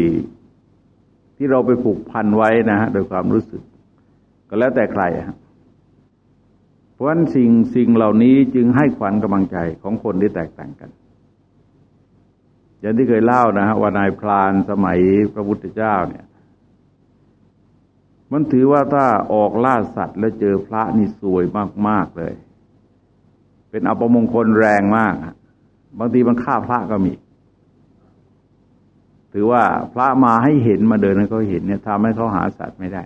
ที่เราไปผูกพันไว้นะฮะโดยความรู้สึก ก็แล้วแต่ใครฮะเพราะฉะนั้นสิ่งสิ่งเหล่านี้จึงให้ขวัญกำลังใจของคนที่แตกต่างกัน อย่างที่เคยเล่านะฮะว่านายพรานสมัยพระพุทธเจ้าเนี่ย มันถือว่าถ้าออกล่าสัตว์แล้วเจอพระนี่สวยมาก ๆ เลย เป็นอัปมงคลแรงมาก บางทีมันฆ่าพระก็มี ถือว่าพระมาให้เห็นมาเดินให้เขาเห็นเนี่ยทำให้เขาหาสัตว์ไม่ได้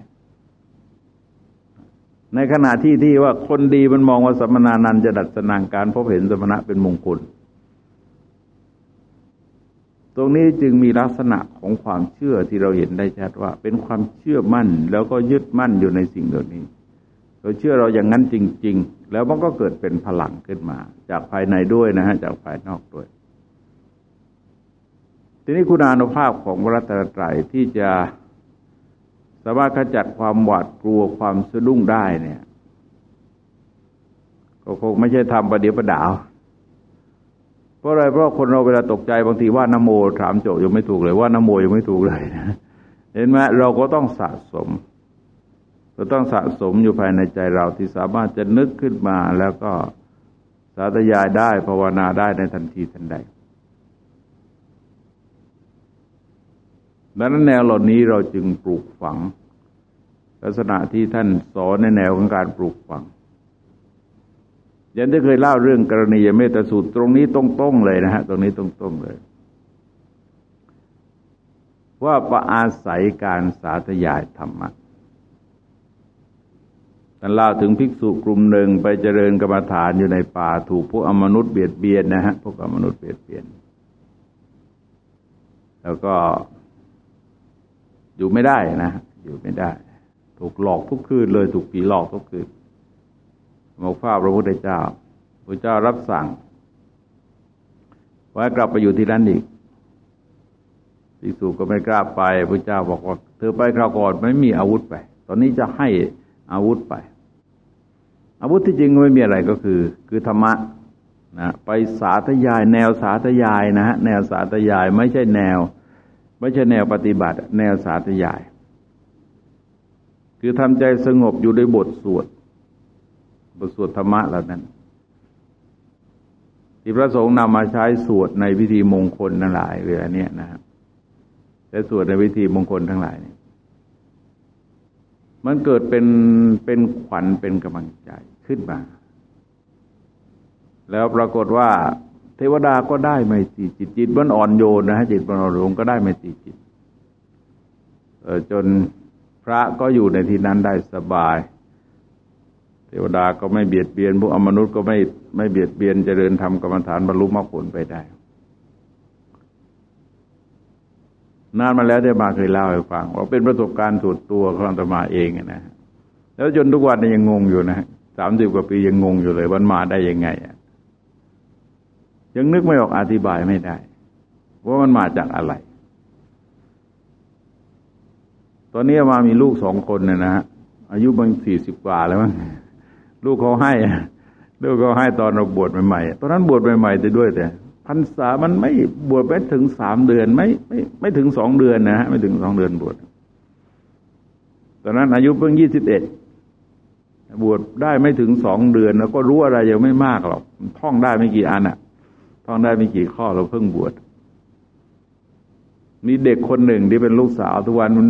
ในขณะที่ที่ว่าคนดีมันมองว่าสมณานันจะดัดสนางการพบเห็นสมณะเป็นมงคล ตรงนี้จึงมีลักษณะของความเชื่อที่เราเห็นได้ชัดว่า เป็นความเชื่อมั่นแล้วก็ยึดมั่นอยู่ในสิ่งเหล่านี้ เราเชื่อเราอย่างนั้นจริง ๆ แล้วมันก็เกิดเป็นพลังขึ้นมา จากภายในด้วยนะฮะจากภายนอกด้วย ทีนี้คุณานุภาพของพระตรตรัยที่จะสามารถขจัดความหวาดกลัวความสะดุ้งได้เนี่ย ก็คงไม่ใช่ทำประเดี๋ยวประดาวราะอะไรเพราะคนเราเวลาตกใจบางทีว่านโมถามโจยังไม่ถูกเลยว่านโมยังไม่ถูกเลยเห็นไหมเราก็ต้องสะสม เราต้องสะสมอยู่ภายในใจเราที่สามารถจะนึกขึ้นมาแล้วก็สาธยายได้ภาวนาได้ในทันทีทันใดดังนั้นแนวเหล่านี้เราจึงปลูกฝัง ลักษณะที่ท่านสอนในแนวของการปลูกฝังยังได้เคยเล่าเรื่องกรณียเมตสูตรตรงนี้ตรงๆเลยนะฮะตรงนี้ตรงๆเลย ว่าประอาศัยการสาธยายธรรมะ ท่านเล่าถึงภิกษุกลุ่มหนึ่งไปเจริญกรรมฐานอยู่ในป่าถูกพวกอมนุษย์เบียดเบียนนะฮะพวกอมนุษย์เบียดเบียน แล้วก็อยู่ไม่ได้นะอยู่ไม่ได้ ถูกหลอกทุกคืนเลยถูกผีหลอกทุกคืนมาเฝ้าพระพุทธเจ้าพระเจ้ารับสั่งว่ากลับไปอยู่ที่นั่นอีกภิกษุก็ไม่กล้าไปพระเจ้าบอกว่าเธอไปคราวก่อนไม่มีอาวุธไป ตอนนี้จะให้อาวุธไป อาวุธที่จริงไม่มีอะไรก็คือ คือธรรมะนะไปสาธยาย แนวสาธยายนะฮะแนวสาธยายไม่ใช่แนว ไม่ใช่แนวปฏิบัติ แนวสาธยาย คือทำใจสงบอยู่ในบทสวดบทสวดธรรมะเหล่านั้น ที่พระสงฆ์นำมาใช้สวดในพิธีมงคลทั้งหลายเรือเนี้ยนะครับแต่สวดในพิธีมงคลทั้งหลายเนี่ยมันเกิดเป็นเป็นขวัญเป็นกำลังใจ ขึ้นมา แล้วปรากฏว่า เทวดาก็ได้ไม่ตีจิตจิตมันอ่อนโยนนะฮะจิตมันอ่อนโยนก็ได้ไม่ตีจิตจนพระก็อยู่ในที่นั้นได้สบาย เทวดาก็ไม่เบียดเบียนพวกอมนุษย์ก็ไม่ไม่เบียดเบียนเจริญธรรมกรรมฐานบรรลุมรรคผลไปได้นานมาแล้วได้มาเคยเล่าให้ฟังว่าเป็นประสบการณ์ส่วนตัวของอาตมาเองนะแล้วจนทุกวันนี้ยังงงอยู่นะ สามสิบกว่าปียังงงอยู่เลยวันมาได้ยังไงอะยังนึกไม่ออกอธิบายไม่ได้ว่ามันมาจากอะไร ตอนนี้มามีลูกสองคนเนะนะฮะอายุบางสี่สิบกว่าแล้วมั้งลูกเขาให้ลูกเขาให้ตอนเราบวชใหม่ๆตอนนั้นบวชใหม่ๆแต่ด้วยแต่พรรษามันไม่บวชไม่ถึงสามเดือน ไม่ไม่ไม่ถึงสองเดือนนะฮะไม่ถึงสองเดือนบวชตอนนั้นอายุเพิ่งยี่สิบเอ็ด บวชได้ไม่ถึงสองเดือนแล้วก็รู้อะไรยังไม่มากหรอกท่องได้ไม่กี่อันอะท่องได้ไม่กี่ข้อเราเพิ่งบวชมีเด็กคนหนึ่งที่เป็นลูกสาวทุกวันมัน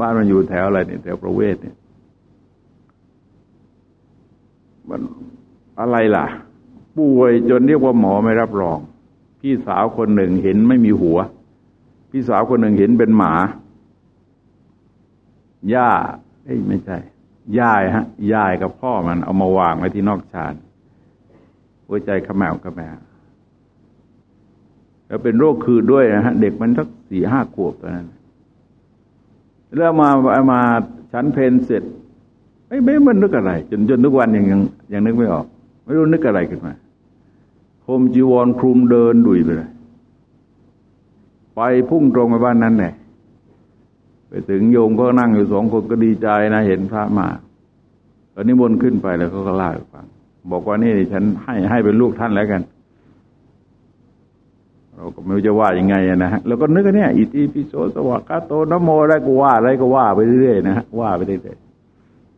บ้านมันอยู่แถวอะไรเนี่ยแถวประเวศเนี่ยมันอะไรล่ะ ป่วยจนเรียกว่าหมอไม่รับรอง พี่สาวคนหนึ่งเห็นไม่มีหัว พี่สาวคนหนึ่งเห็นเป็นหมาย่าเอ้ยไม่ใช่ ยายฮะยายกับพ่อมันเอามาวางไว้ที่นอกชานหัวใจขมแมวขมแมวแล้วเป็นโรคคือด้วยนะฮะ เด็กมันสักสี่ห้าขวบตอนนั้นแล้วมามาฉันเพนเสร็จไม่ไม่มันนึกอะไร จนจนทุกวันยังยังยังนึกไม่ออก ไม่รู้นึกอะไรขึ้นมาโฮมจีวรคลุมเดินดุยไปเลย ไปพุ่งตรงไปบ้านนั้นแหละ ไปถึงโยมก็นั่งอยู่สองคนก็ดีใจนะเห็นพระมาตอนนี้บนขึ้นไปแล้วเขาก็เล่าให้ฟัง บอกว่านี่ฉันให้ให้เป็นลูกท่านแล้วกัน เราก็ไม่รู้จะว่ายังไงนะฮะแล้วก็นึกเนี่ยอิติปิโสสวากาโตนโมอะไรก็ว่าอะไรก็ว่าไปเรื่อยๆนะฮะว่าไปเรื่อย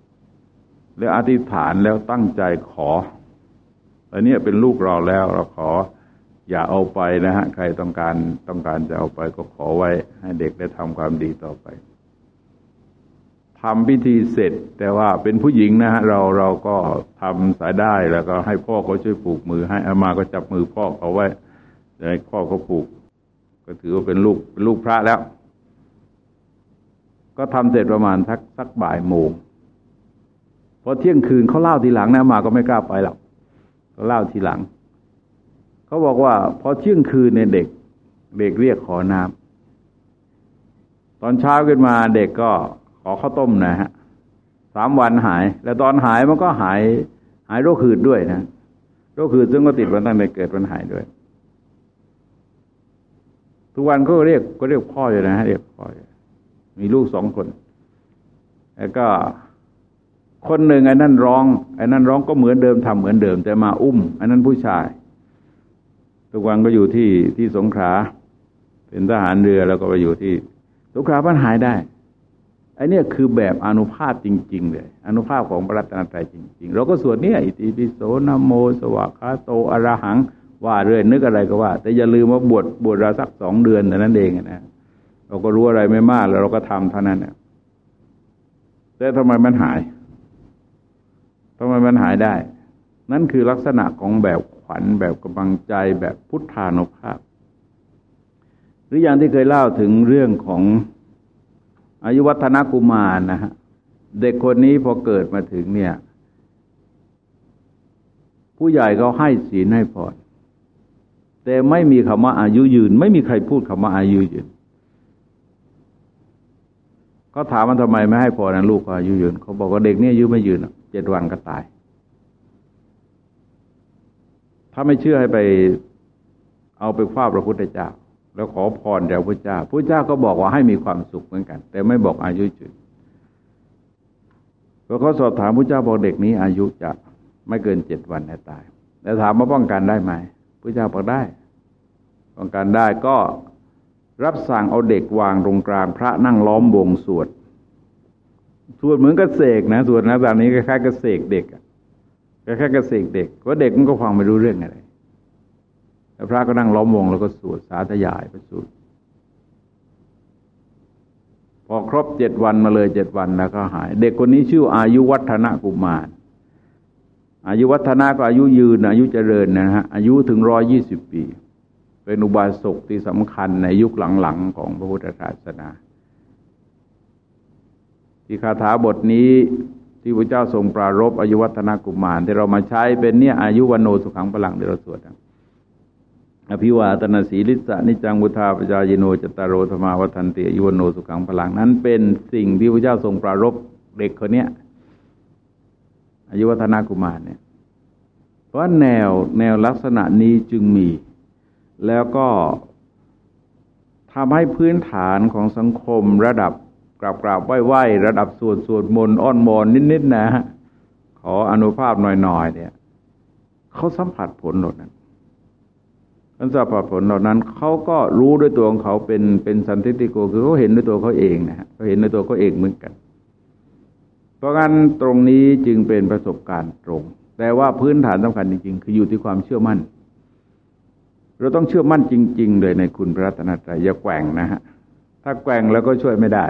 ๆแล้วอธิษฐานแล้วตั้งใจขออันนี้เป็นลูกเราแล้วเราขอ อย่าเอาไปนะฮะ ใครต้องการต้องการจะเอาไปก็ขอไว้ให้เด็กได้ทำความดีต่อไปทำพิธีเสร็จ แต่ว่าเป็นผู้หญิงนะฮะเราเราก็ทำสายได้แล้วก็ให้พ่อเขาช่วยผูกมือ ให้อามาก็จับมือพ่อเขาไว้ให้พ่อเขาผูก ก็ถือว่าเป็นลูกเป็นลูกพระแล้ว ก็ทำเสร็จประมาณสักสักบ่ายโมงพอเที่ยงคืนเขาเล่าทีหลังนะมาก็ไม่กล้าไปหรอกเขาเล่าทีหลัง เขาบอกว่าพอเที่ยงคืนเนี่ยเด็ก เด็กเรียกขอน้ำตอนเช้าขึ้นมาเด็กก็ขอข้าวต้มนะฮะสามวันหาย แล้วตอนหายมันก็หาย หายโรคหืดด้วยนะโรคหืดซึ่งก็ติดมาตั้งแต่เกิดมันหายด้วย ทุกวันก็เรียกก็เรียกพ่ออยู่นะฮะเรียกพ่อมีลูกสองคน แล้วก็คนหนึ่งไอ้นั่นร้องไอ้นั่นร้องก็เหมือนเดิมทำเหมือนเดิม แต่มาอุ้มไอ้นั่นผู้ชาย ทุกวันก็อยู่ที่ที่สงขลาเป็นทหารเรือแล้วก็ไปอยู่ที่ สงขลาปัญหายได้ไอ้นี่คือแบบอนุภาพจริง ๆ เลย อนุภาพของพระรัตนตรัยจริง ๆ เราก็สวดเนี่ยอิติปิโสนโม สวากาโตอรหัง ว่าเรื่อยนึกอะไรก็ว่า แต่อย่าลืมว่าบวชบวชเราสักสองเดือนแต่นั้นเองนะเราก็รู้อะไรไม่มากแล้วเราก็ทำเท่านั้นนะแต่ทำไมมันหายทำไมมันหายได้ นั่นคือลักษณะของแบบ ขวัญแบบกำลังใจแบบพุทธานุภาพ หรืออย่างที่เคยเล่าถึงเรื่องของอายุวัฒนกุมารนะฮะเด็กคนนี้พอเกิดมาถึงเนี่ย ผู้ใหญ่เขาให้ศีลให้พรแต่ไม่มีคำว่าอายุยืน ไม่มีใครพูดคำว่าอายุยืนเขาถามมันทำไมไม่ให้พรนะลูกอายุยืนเขาบอกว่าเด็กนี่อายุไม่ยืนเจ็ดวันก็ตาย ถ้าไม่เชื่อให้ไปเอาไปคว้าพระพุทธเจ้า แล้วขอพรจากพระเจ้าพระเจ้าก็บอกว่าให้มีความสุขเหมือนกัน แต่ไม่บอกอายุจุดพอเขาสอบถามพระเจ้าบอกเด็กนี้ อายุจะไม่เกินเจ็ดวันให้ตาย แต่ถามว่าป้องกันได้ไหมพระเจ้าบอกได้ ป้องกันได้ก็รับสั่งเอาเด็กวางตรงกลางพระนั่งล้อมวงสวดสวดเหมือนกับเสกนะสวดนะตอนนี้คล้ายๆกับเสกเด็กคล้ายๆกับเสกเด็กเพราะเด็กมันก็ฟังไม่รู้เรื่องอะไรแล้วพระก็นั่งล้อมวงแล้วก็สวดสาธยายไปสวดพอครบเจ็ดวันมาเลยเจ็ดวันแล้วก็หาย เด็กคนนี้ชื่ออายุวัฒนะกุมาร อายุวัฒนาก็อายุยืน อายุเจริญนะฮะอายุถึงร้อยยี่สิบปี เป็นอุบาสกที่สำคัญในยุคหลังๆของพระพุทธศาสนา ที่คาถาบทนี้ ที่พระเจ้าทรงปรารบอายุวัฒนกุมารที่เรามาใช้เป็นเนี่ยอายุวันโนสุขังพลังที่เราสวดนะอภิวาตนาสีลิสานิจังวุธาปจายโนจตารโรธมาวัฒนติยุวโนสุขังพลังนั้น เป็นสิ่งที่พระเจ้าทรงปรารบเด็กคนเนี้ยอายุวัฒนากุมารเนี่ย เพราะแนวแนวลักษณะนี้จึงมี แล้วก็ทำให้พื้นฐานของสังคมระดับ ราบกราบไหว้ไหวระดับสวดสวดมนต์อ้อนมอนนิดๆนะฮะขออนุภาพหน่อยๆเนี่ยเขาสัมผัสผลเหมดนั้นท่านสัมผัสผลเหล่านั้นเขาก็รู้ด้วยตัวของเขาเป็นเป็นสันติติโกคือเขาเห็นด้วยตัวเขาเองนะฮะเขาเห็นด้วยตัวเขาเองเหมือนกัน เพราะงั้นตรงนี้จึงเป็นประสบการณ์ตรง แต่ว่าพื้นฐานสำคัญจริงๆ คืออยู่ที่ความเชื่อมั่น เราต้องเชื่อมั่นจริง ๆ เลยในคุณพระรัตนตรัยอย่าแกว่งนะฮะถ้าแกว่งแล้วก็ช่วยไม่ได้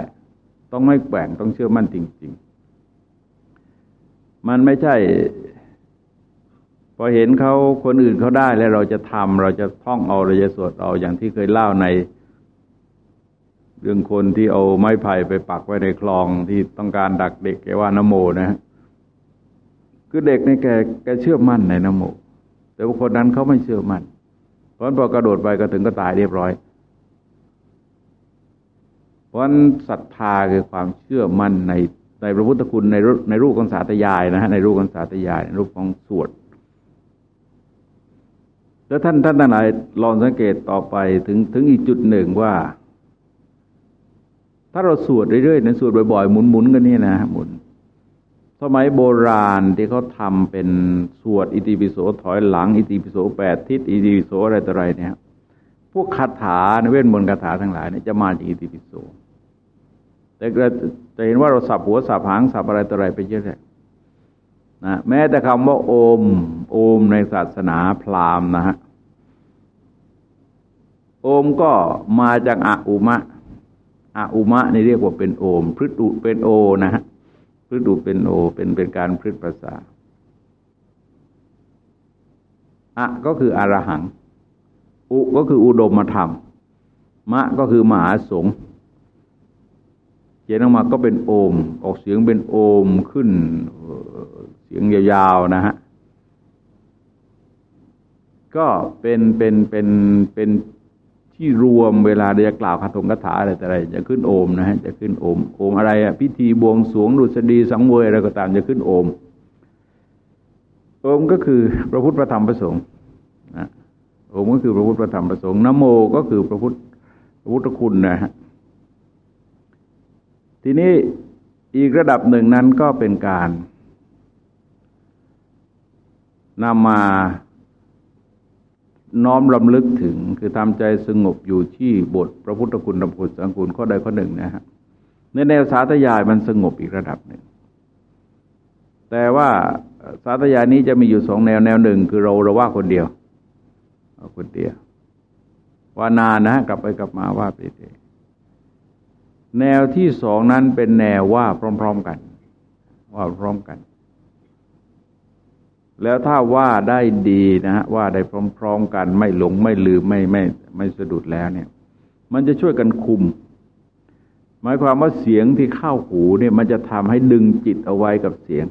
ต้องไม่แกว่งต้องเชื่อมั่นจริง ๆ มันไม่ใช่ พอเห็นเขาคนอื่นเขาได้แล้วเราจะทำเราจะท่องเอาเราจะสวดเอาอย่างที่เคยเล่าใน เรื่องคนที่เอาไม้ไผ่ไปปักไว้ในคลองที่ต้องการดักเด็กแกว่านโมนะคือเด็กในแกแกเชื่อมั่นในนโมแต่ว่าคนนั้นเขาไม่เชื่อมั่นเพราะพอกระโดดไปก็ถึงก็ตายเรียบร้อย เพราะศรัทธาคือความเชื่อมั่นในในพระพุทธคุณในในรูปของสาธยายนะฮะในรูปของสาธยายในรูปของสวดแล้วท่านท่านทั้งหลายลองสังเกตต่อไปถึงถึงอีกจุดหนึ่งว่า ถ้าเราสวดเรื่อยๆในสวดบ่อยๆ หมุนๆกันนี่นะหมุน สมัยโบราณที่เขาทำเป็นสวดอิติปิโสถอยหลัง อิติปิโสแปดทิศอิติปิโสอะไรต่ออะไรเนี่ย วกคาถาเวทมนต์คาถาทั้งหลายเนี่ยจะมาจากอิติปิโสแต่จะเห็นว่าเราสับหัวสับหางสับอะไรต่ออะไรไปเยอะเลยนะแม้แต่คำว่าโอม โอมในศาสนาพราหมณ์นะฮะโอมก็มาจากอาอุมะอาอุมะนี่เรียกว่าเป็นโอม พฤตุเป็นโอนะฮะพฤตุเป็นโอ เป็นเป็นการพฤตภาษาอะก็คืออรหัง อุก็คืออุดมธรรม มะก็คือมหาสงฆ์เขียนออกมาก็เป็นโอม ออกเสียงเป็นโอมขึ้นเสียงยาวๆนะฮะ ก็เป็นเป็นเป็นเป็นที่รวมเวลาจะกล่าวคาถงคาถาอะไรแต่อะไรจะขึ้นโอมนะฮะจะขึ้นโอมโอมอะไรอะพิธีบวงสรวงดุษฎีสังเวยอะไรก็ตามจะขึ้นโอม โอมก็คือพระพุทธพระธรรมพระสงฆ์ โอมก็คือพระพุทธพระธรรมพระสงฆ์นโมก็คือพระพุทธพระพุทธคุณนะฮะทีนี้อีกระดับหนึ่งนั้นก็เป็นการนำมาน้อมรำลึกถึงคือทำใจสงบอยู่ที่บทพระพุทธคุณธรรมคุณสังคุณข้อใดข้อหนึ่งนะฮะในแนวสาธยายมันสงบอีกระดับหนึ่ง แต่ว่าสาธยายนี้จะมีอยู่สองแนวแนวหนึ่ง คือเราเราว่าคนเดียว เอาคนเดียววานานนะกลับไปกลับมาว่าไปเแนวที่สองนั้นเป็นแนวว่าพร้อม ๆกัน ว่าพร้อมกัน แล้วถ้าว่าได้ดีนะฮะว่าได้พร้อม ๆ กันไม่หลงไม่ลืมไม่ไม่ไม่สะดุดแล้วเนี่ย มันจะช่วยกันคุม หมายความว่าเสียงที่เข้าหูเนี่ย มันจะทำให้ดึงจิตเอาไว้กับเสียง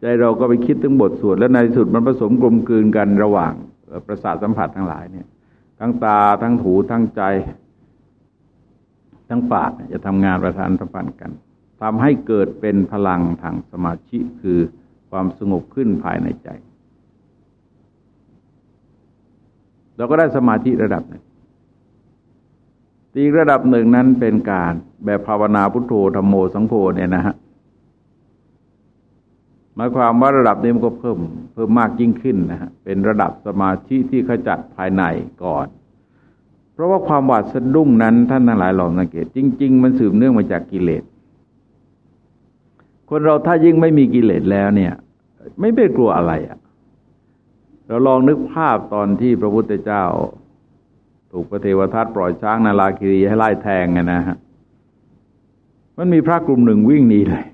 ใจเราก็ไปคิดถึงบทสวดแล้วในสุดมันผสมกลมกลืนกันระหว่าง ประสาทสัมผัสทั้งหลายเนี่ย ทั้งตาทั้งหูทั้งใจ ทั้งปากจะทำงานประทานสัมพันธ์กันทำให้เกิดเป็นพลังทางสมาธิคือความสงบขึ้นภายในใจ เราก็ได้สมาธิระดับหนึ่งตีระดับหนึ่งนั้นเป็นการแบบภาวนาพุทโธธรรมโมสังโฆเนี่ยนะฮะ หมายความว่าระดับนี้มันก็เพิ่มเพิ่มมากยิ่งขึ้นนะฮะเป็นระดับสมาธิที่ขจัดภายในก่อน เพราะว่าความหวาดสะดุ้งนั้นท่านทั้งหลายลองสังเกต จริง ๆ มันสืบเนื่องมาจากกิเลส คนเราถ้ายิ่งไม่มีกิเลสแล้วเนี่ย ไม่ไปกลัวอะไรอะ่ะ เราลองนึกภาพตอนที่พระพุทธเจ้า ถูกพระเทวทัตปล่อยช้างนาลาคิรีให้ไล่แทงไงนะฮะมันมีพระกลุ่มหนึ่งวิ่งหนีเลย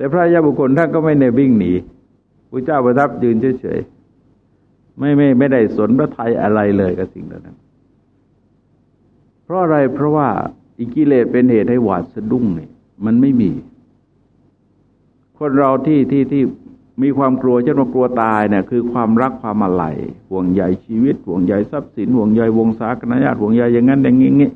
แต่พระยาบุคคลท่านก็ไม่ในวิ่งหนีพระเจ้าประทับยืนเฉยๆไม่ไม่ไม่ได้สนพระไทยอะไรเลยกับสิ่งเหล่านั้น เพราะอะไรเพราะว่าอิกิเลสเป็นเหตุให้หวาดสะดุ้งเนี่ยมันไม่มี คนเราที่ที่ที่มีความกลัวเช่นว่ากลัวตายเนี่ยคือความรักความอะไรห่วงใยชีวิตห่วงใยทรัพย์สินห่วงใยวงศาคณะญาติห่วงใยอย่างนั้นอย่างนี้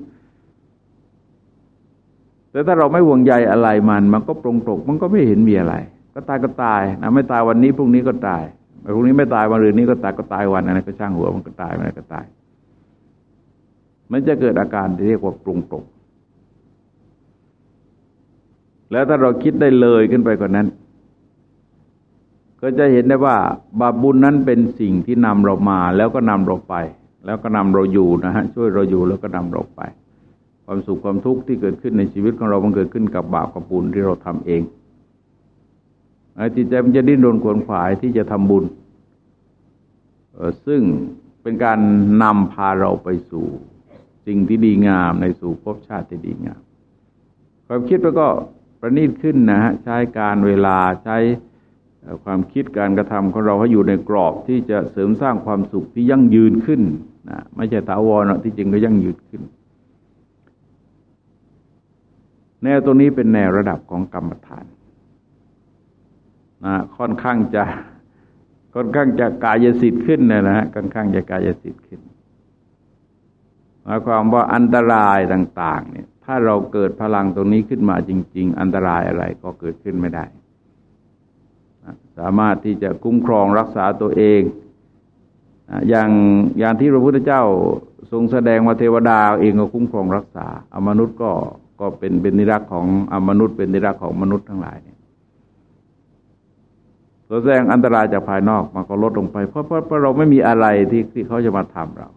แต่ถ้าเราไม่ห่วงใยอะไรมัน มันก็ปรงตกมันก็ไม่เห็นมีอะไร ก็ตายก็ตายนะไม่ตายวันนี้พรุ่งนี้ก็ตายพรุ่งนี้ไม่ตายวันอื่นนี้ก็ตายก็ตายวันอะไรก็ช่างหัวมันก็ตายมันก็ตาย มันจะเกิดอาการที่เรียกว่าปรุงตก แล้วถ้าเราคิดได้เลยขึ้นไปกว่านนั้น ก็จะเห็นได้ว่า บาปบุญนั้นเป็นสิ่งที่นำเรามา แล้วก็นำเราไป แล้วก็นำเราอยู่นะฮะช่วยเราอยู่แล้วก็นำเราไป ความสุขความทุกข์ที่เกิดขึ้นในชีวิตของเรา มันเกิดขึ้นกับบาปกับบุญที่เราทำเองจิตใจมันจะดิ้นรนขวนขวายที่จะทำบุญ ซึ่งเป็นการนำพาเราไปสู่สิ่งที่ดีงามในสู่ภพชาติที่ดีงาม ความคิดแล้วก็ประณีตขึ้นนะฮะใช้การเวลาใช้ความคิดการกระทำของเราให้อยู่ในกรอบที่จะเสริมสร้างความสุขที่ยั่งยืนขึ้นนะไม่ใช่ถาวรนะที่จริงก็ยั่งยืนขึ้น แนวตรงนี้เป็นแนวระดับของกรรมฐานนะค่อนข้างจะค่อนข้างจะกายสิทธิ์ขึ้นนะฮะค่อนข้างจะกายสิทธิ์ขึ้นหมายความว่าอันตรายต่าง ๆ เนี่ย ถ้าเราเกิดพลังตรงนี้ขึ้นมาจริง ๆ อันตรายอะไรก็เกิดขึ้นไม่ได้ สามารถที่จะคุ้มครองรักษาตัวเองอย่างอย่างที่พระพุทธเจ้าทรงแสดงว่าเทวดาเองก็คุ้มครองรักษาอมนุษย์ก็ ก็เป็นเป็นนิรักของอมนุษย์ เป็นนิรักของมนุษย์ทั้งหลายเนี่ยตัวแสดงอันตรายจากภายนอกมันก็ลดลงไป เพราะเพราะเพราะเราไม่มีอะไรที่ที่เขาจะมาทำเรา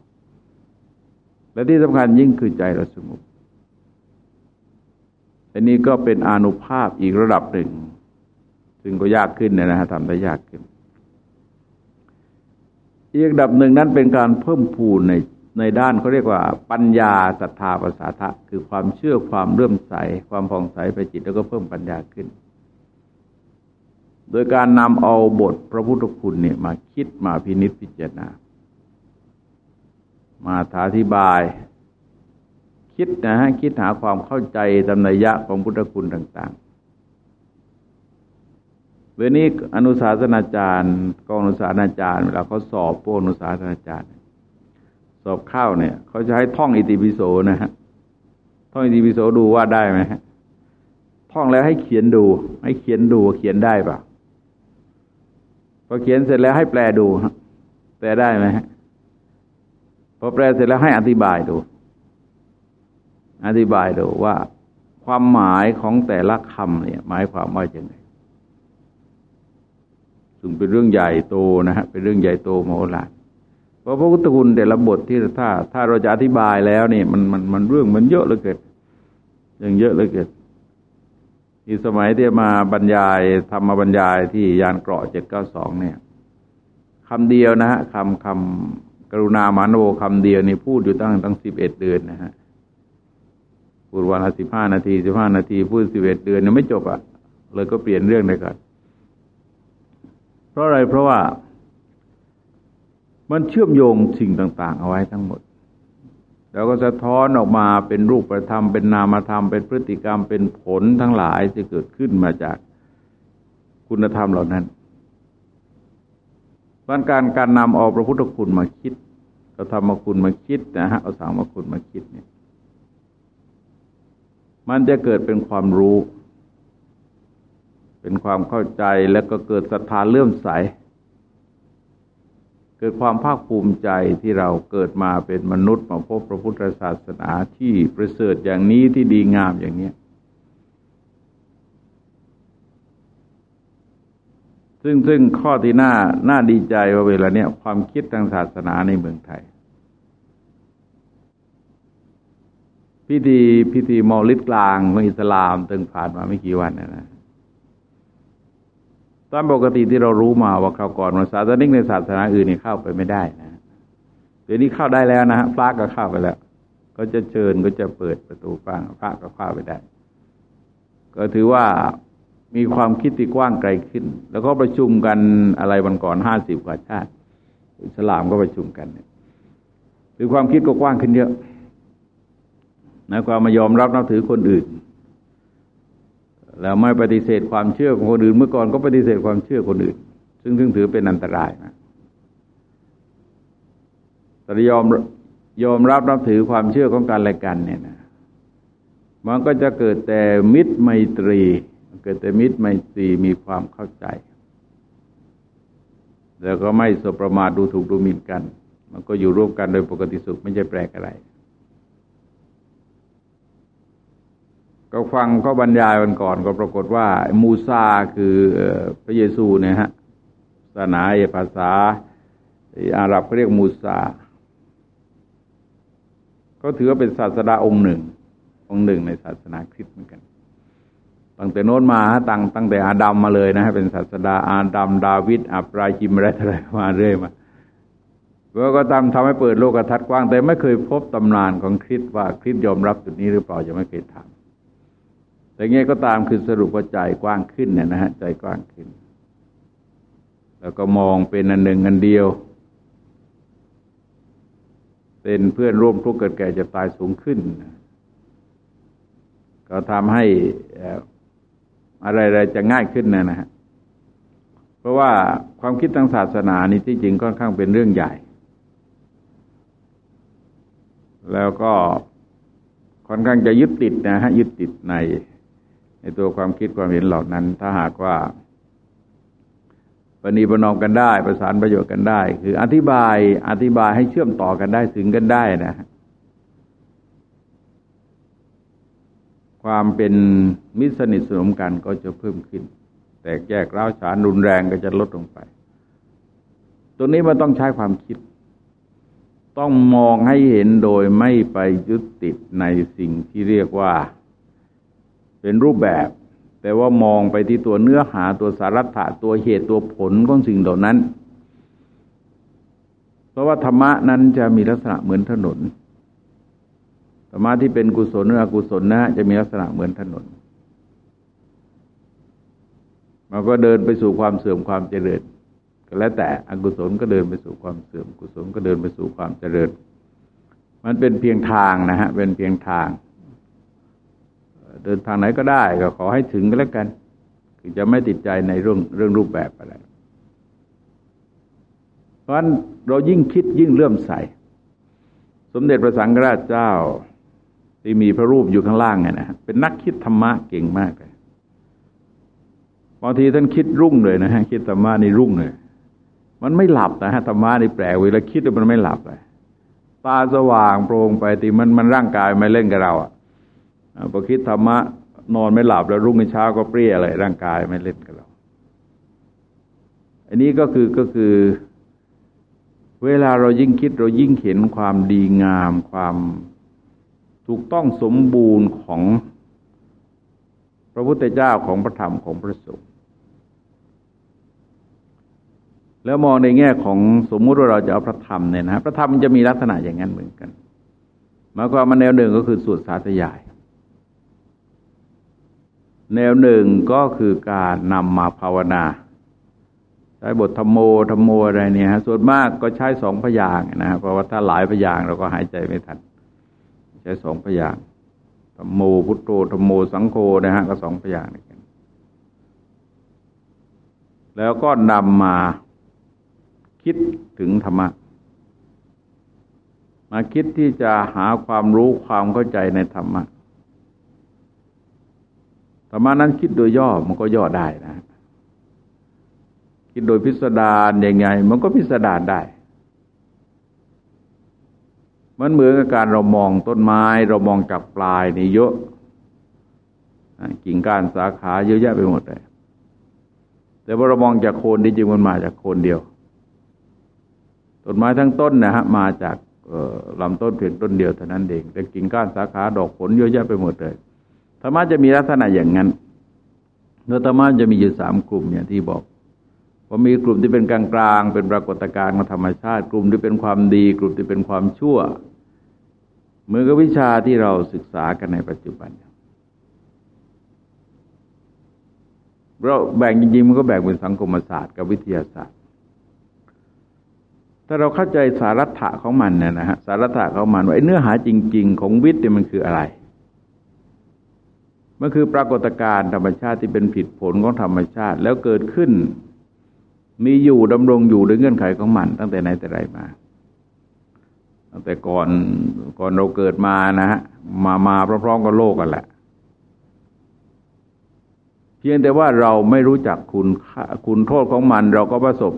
และที่สำคัญยิ่งคือใจเราสงบอันนี้ก็เป็นอนุภาพอีกระดับหนึ่ง ซึ่งก็ยากขึ้นนะฮะทำได้ยากขึ้น อีกระดับหนึ่งนั้นเป็นการเพิ่มพูนใน ในด้านเขาเรียกว่าปัญญาศรัทธาภาษาทะคือความเชื่อความเลื่อมใส ความผ่องใสไปจิตแล้วก็เพิ่มปัญญาขึ้น โดยการนำเอาบทพระพุทธคุณเนี่ยมาคิดมาพินิจพิจารณา มาอธิบาย คิดนะฮะคิดหาความเข้าใจตำนัยยะของพุทธคุณต่าง ๆ เวนี้อนุสาสนาจารย์กองอนุสาสนาจารย์เวลาเขาสอบพวกอนุสาสนาจารย์ อบเข้าเนี่ยเขาจะให้ท่องอิติปิโสนะฮะท่องอิติปิโสดูว่าได้ไหมฮะท่องแล้วให้เขียนดู ให้เขียนดูเขียนได้ปะพอเขียนเสร็จแล้วให้แปลดูแปลได้ไหมฮะพอแปลเสร็จแล้วให้อธิบายดู อธิบายดูว่า ความหมายของแต่ละคำเนี่ย หมายความว่าอย่างไรซึ่งเป็นเรื่องใหญ่โตนะฮะเป็นเรื่องใหญ่โตมโหฬาร พราะพระพุทธคุณแต่ละบทที่ถ้า ถ้าเราจะอธิบายแล้วนี่มันมันมันเรื่องมันเยอะเหลือเกินยังเยอะเหลือเกินอีสมัยที่มาบรรยายทำมาบรรยายที่ยานเกราะเจ็ดเก้าสองเนี่ยคำเดียวนะฮะคำคำกรุณามานโวคำเดียวนี่พูดอยู่ตั้งตั้งสิบเอ็ดเดือนนะฮะพูดวันละสิบห้านาทีสิบห้านาที พูดสิบเอ็ดเดือนยังไม่จบอะ เลยก็เปลี่ยนเรื่องเลยกันเพราะอะไรเพราะว่า มันเชื่อมโยงสิ่งต่าง ๆ เอาไว้ทั้งหมด แล้วก็สะท้อนออกมาเป็นรูปธรรม เป็นนามธรรม เป็นพฤติกรรม เป็นผลทั้งหลายที่เกิดขึ้นมาจากคุณธรรมเหล่านั้นวันการการนำเอาพระพุทธคุณมาคิดเอาธรรมคุณมาคิดนะฮะเอาสังมคุณมาคิดเนี่ย มันจะเกิดเป็นความรู้ เป็นความเข้าใจแล้วก็เกิดศรัทธาเลื่อมใส เกิดความภาคภูมิใจที่เราเกิดมาเป็นมนุษย์มาพบพระพุทธศาสนาที่ประเสริฐอย่างนี้ที่ดีงามอย่างนี้ซึ่งซึ่งข้อที่น่าน่าดีใจว่าเวลาเนี้ยความคิดทางศาสนาในเมืองไทย พิธีพิธีมอลิดกลางของอิสลามตึงผ่านมาไม่กี่วันนะนะ ตามปกติที่เรารู้มาว่าคราวก่อนศาสนิกในศาสนาอื่นนี่เข้าไปไม่ได้นะเดี๋ยวนี้เข้าได้แล้วนะฮะพระก็เข้าไปแล้ว ก็จะเชิญก็จะเปิดประตูกว้างพระก็เข้าไปได้ ก็ถือว่ามีความคิดที่กว้างไกลขึ้น แล้วก็ประชุมกันอะไรวันก่อนห้าสิบกว่าชาติอิสลามก็ประชุมกันเนี่ยหรือความคิดก็กว้างขึ้นเยอะนะความมายอมรับนับถือคนอื่น แล้วไม่ปฏิเสธความเชื่อของคนอื่น เมื่อก่อนก็ปฏิเสธความเชื่อคนอื่น ซึ่งซึ่งถือเป็นอันตรายนะแต่ยอมยอมรับนับถือความเชื่อของการอะกันเนี่ยนะมันก็จะเกิดแต่มิตรไมตรี เกิดแต่มิตรไมตรีมีความเข้าใจ แล้วก็ไม่สบประมาทดูถูกดูหมิ่นกัน มันก็อยู่ร่วมกันโดยปกติสุขไม่ใช่แปลกอะไร ก็ฟังเขาบรรยายวันก่อนก็ปรากฏว่ามูซาคือพระเยซูเนี่ยฮะศาสนาภาษาอาหรับเขาเรียกมูซาเขาถือว่าเป็นศาสดาองค์หนึ่ง องค์หนึ่งในศาสนาคริสต์เหมือนกัน ตั้งแต่โน้นมาตั้งตั้งแต่อาดัมมาเลยนะฮะเป็นศาสดาอาดัมดาวิดอับราฮิมอะไรอะไรมาเรื่อยมาแล้วก็ตามทำให้เปิดโลกทัศน์กว้าง แต่ไม่เคยพบตำนานของคริสต์ว่าคริสต์ยอมรับจุดนี้หรือเปล่ายังไม่เคยทำ แต่เงี้ยก็ตามคือสรุปว่าใจกว้างขึ้นเนี่ยนะฮะใจกว้างขึ้น แล้วก็มองเป็นอันหนึ่งอันเดียว เป็นเพื่อนร่วมทุกข์เกิดแก่จะตายสูงขึ้น ก็ทำให้อะไรๆจะง่ายขึ้นนะนะฮะเพราะว่าความคิดทางศาสนานี่ที่จริงค่อนข้างเป็นเรื่องใหญ่ แล้วก็ค่อนข้างจะยึดติดนะฮะยึดติดในใน ตัวความคิดความเห็นเหล่านั้น ถ้าหากว่าปณีประนอมกันได้ ประสานประโยชน์กันได้ คืออธิบายอธิบายให้เชื่อมต่อกันได้ถึงกันได้นะ ความเป็นมิตรสนิทสนมกันก็จะเพิ่มขึ้น แต่แยกร้าวฉานรุนแรงก็จะลดลงไปตัวนี้มันต้องใช้ความคิด ต้องมองให้เห็นโดยไม่ไปยึดติดในสิ่งที่เรียกว่า เป็นรูปแบบ แต่ว่ามองไปที่ตัวเนื้อหาตัวสารัตะตัวเหตุตัวผลของสิ่งเหล่านั้น เพราะว่าธรรมะนั้นจะมีลักษณะเหมือนถนนธรรมะที่เป็นกุศลหรืออกุศลนะจะมีลักษณะเหมือนถนนมันก็เดินไปสู่ความเสื่อมความเจริญก็แล้วแต่อกุศลก็เดินไปสู่ความเสื่อมกุศลก็เดินไปสู่ความเจริญ มันเป็นเพียงทางนะฮะเป็นเพียงทาง เดินทางไหนก็ได้ก็ขอให้ถึงก็แล้วกัน คือจะไม่ติดใจในเรื่องเรื่องรูปแบบอะไร เพราะฉะนั้นเรายิ่งคิดยิ่งเลื่อมใส สมเด็จพระสังฆราชเจ้า ที่มีพระรูปอยู่ข้างล่างไงนะเป็นนักคิดธรรมะเก่งมากเลยบางทีท่านคิดรุ่งเลยนะฮะคิดธรรมะนี่รุ่งเลย มันไม่หลับนะฮะธรรมะนี่แปลกเวลาคิดมันไม่หลับเลยตาสว่างโปร่งไปตีมันมันร่างกายไม่เล่นกับเราอะ พอคิดธรรมะนอนไม่หลับแล้วรุ่งเช้าก็เปรี้ยอะไรร่างกายไม่เล่นกับเราอันนี้ก็คือก็คือ เวลาเรายิ่งคิดเรายิ่งเห็นความดีงามความถูกต้องสมบูรณ์ของพระพุทธเจ้าของพระธรรมของพระสงฆ์แล้วมองในแง่ของสมมุติว่าเราจะเอาพระธรรมเนี่ยนะพระธรรมมันจะมีลักษณะอย่างนั้นเหมือนกันหมายความว่าแนวหนึ่งก็คือสวดสาธยาย แนวหนึ่งก็คือการนำมาภาวนา ใช้บทธรรมโมธรรมโมอะไรเนี่ยฮะส่วนมากก็ใช้สองพยางนะเพราะว่าถ้าหลายพยางเราก็หายใจไม่ทัน ใช้สองพยางธรรมโมพุทโธธรรมโมสังโฆนะฮะก็สองพยางนี่กันแล้วก็นำมาคิดถึงธรรมะมาคิดที่จะหาความรู้ความเข้าใจในธรรมะ ธรรมานั้นคิดโดยย่อมันก็ย่อได้นะ คิดโดยพิสดารยังไง มันก็พิสดารได้ มันเหมือนกับการเรามองต้นไม้ เรามองจากปลายนี่เยอะกิ่งก้านสาขาเยอะแยะไปหมดเลยแต่พอเรามองจากโคนที่จริงมันมาจากโคนเดียวต้นไม้ทั้งต้นนะฮะมาจากลำต้นเพียงต้นเดียวเท่านั้นเองแต่กิ่งก้านสาขาดอกผลเยอะแยะไปหมดเลย ธรรมะจะมีลักษณะอย่างนั้นเนื้อธรรมะจะมีอยู่สามกลุ่มอย่างที่บอกว่ามีกลุ่มที่เป็นกลางๆ เป็นปรากฏการณ์ของธรรมชาติ กลุ่มที่เป็นความดี กลุ่มที่เป็นความชั่ว เหมือนกับวิชาที่เราศึกษากันในปัจจุบันเราแบ่งจริงๆมันก็แบ่งเป็นสังคมศาสตร์กับวิทยาศาสตร์ ถ้าเราเข้าใจสาระของมันเนี่ยนะฮะสาระของมันว่าเนื้อหาจริง ๆ ของวิทย์เนี่ยมันคืออะไร มันคือปรากฏการณ์ธรรมชาติที่เป็นผิดผลของธรรมชาติ แล้วเกิดขึ้น มีอยู่ดำรงอยู่ด้วยเงื่อนไขของมัน ตั้งแต่ไหนแต่ไรมา ตั้งแต่ก่อนก่อนเราเกิดมานะฮะมามาพร้อมๆกับโลกกันแหละ เพียงแต่ว่าเราไม่รู้จักคุณคุณโทษของมัน เราก็ประสบ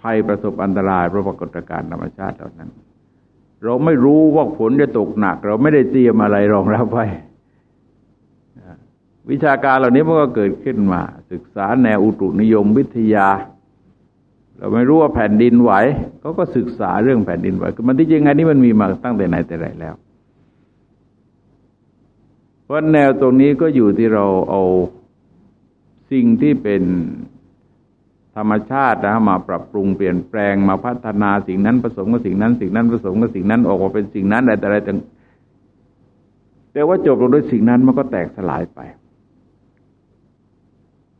ภัยประสบอันตรายเพราะปรากฏการณ์ธรรมชาติเหล่านั้น เราไม่รู้ว่าฝนจะตกหนัก เราไม่ได้เตรียมอะไรรองรับไว้ วิชาการเหล่านี้มันก็เกิดขึ้นมา ศึกษาแนวอุตุนิยมวิทยา เราไม่รู้ว่าแผ่นดินไหวเขาก็ศึกษาเรื่องแผ่นดินไหวคือมันที่จริงอันนี้มันมีมาตั้งแต่ไหนแต่ไรแล้ว เพราะแนวตรงนี้ก็อยู่ที่เราเอาสิ่งที่เป็นธรรมชาตินะมาปรับปรุงเปลี่ยนแปลงมาพัฒนาสิ่งนั้นผสมกับสิ่งนั้น สิ่งนั้นผสมกับสิ่งนั้นออกมาเป็นสิ่งนั้นอะไรแต่อะไรต่แต่ว่าจบลงด้วยสิ่งนั้นมันก็แตกสลายไป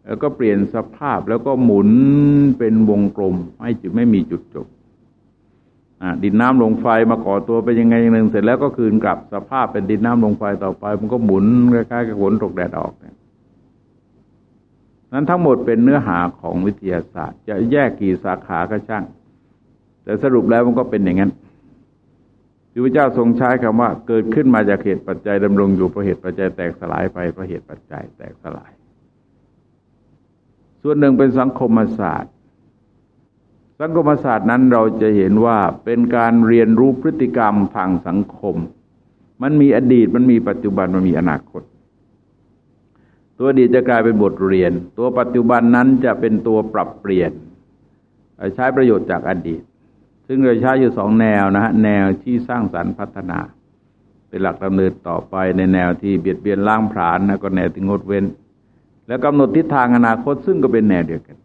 แล้วก็เปลี่ยนสภาพแล้วก็หมุนเป็นวงกลมไม่จุดไม่มีจุดจบดินน้ำลงไฟมาก่อตัวเป็นยังไงอย่างหนึ่งเสร็จแล้วก็คืนกลับสภาพเป็นดินน้ำลงไฟต่อไป มันก็หมุนคล้ายๆกับฝนตกแดดออกเนี่ยนั้นทั้งหมดเป็นเนื้อหาของวิทยาศาสตร์ จะแยกกี่สาขาก็ช่าง แต่สรุปแล้วมันก็เป็นอย่างนั้นพระเจ้าทรงใช้คำว่า เกิดขึ้นมาจากเหตุปัจจัยดำรงอยู่เพราะเหตุปัจจัยแตกสลายไปเพราะเหตุปัจจัยแตกสลาย ส่วนหนึ่งเป็นสังคมศาสตร์ สังคมศาสตร์นั้นเราจะเห็นว่าเป็นการเรียนรู้พฤติกรรมทางสังคม มันมีอดีตมันมีปัจจุบันมันมีอนาคต ตัวอดีตจะกลายเป็นบทเรียน ตัวปัจจุบันนั้นจะเป็นตัวปรับเปลี่ยน ใช้ประโยชน์จากอดีต ซึ่งเราใช้อยู่สองแนวนะฮะแนวที่สร้างสรรค์พัฒนาเป็นหลักดำเนินต่อไปในแนวที่เบียดเบียนล้างผลาญนะก็แนวที่งดเว้น แล้วกำหนดทิศทางอนาคตซึ่งก็เป็นแนวเดียวกัน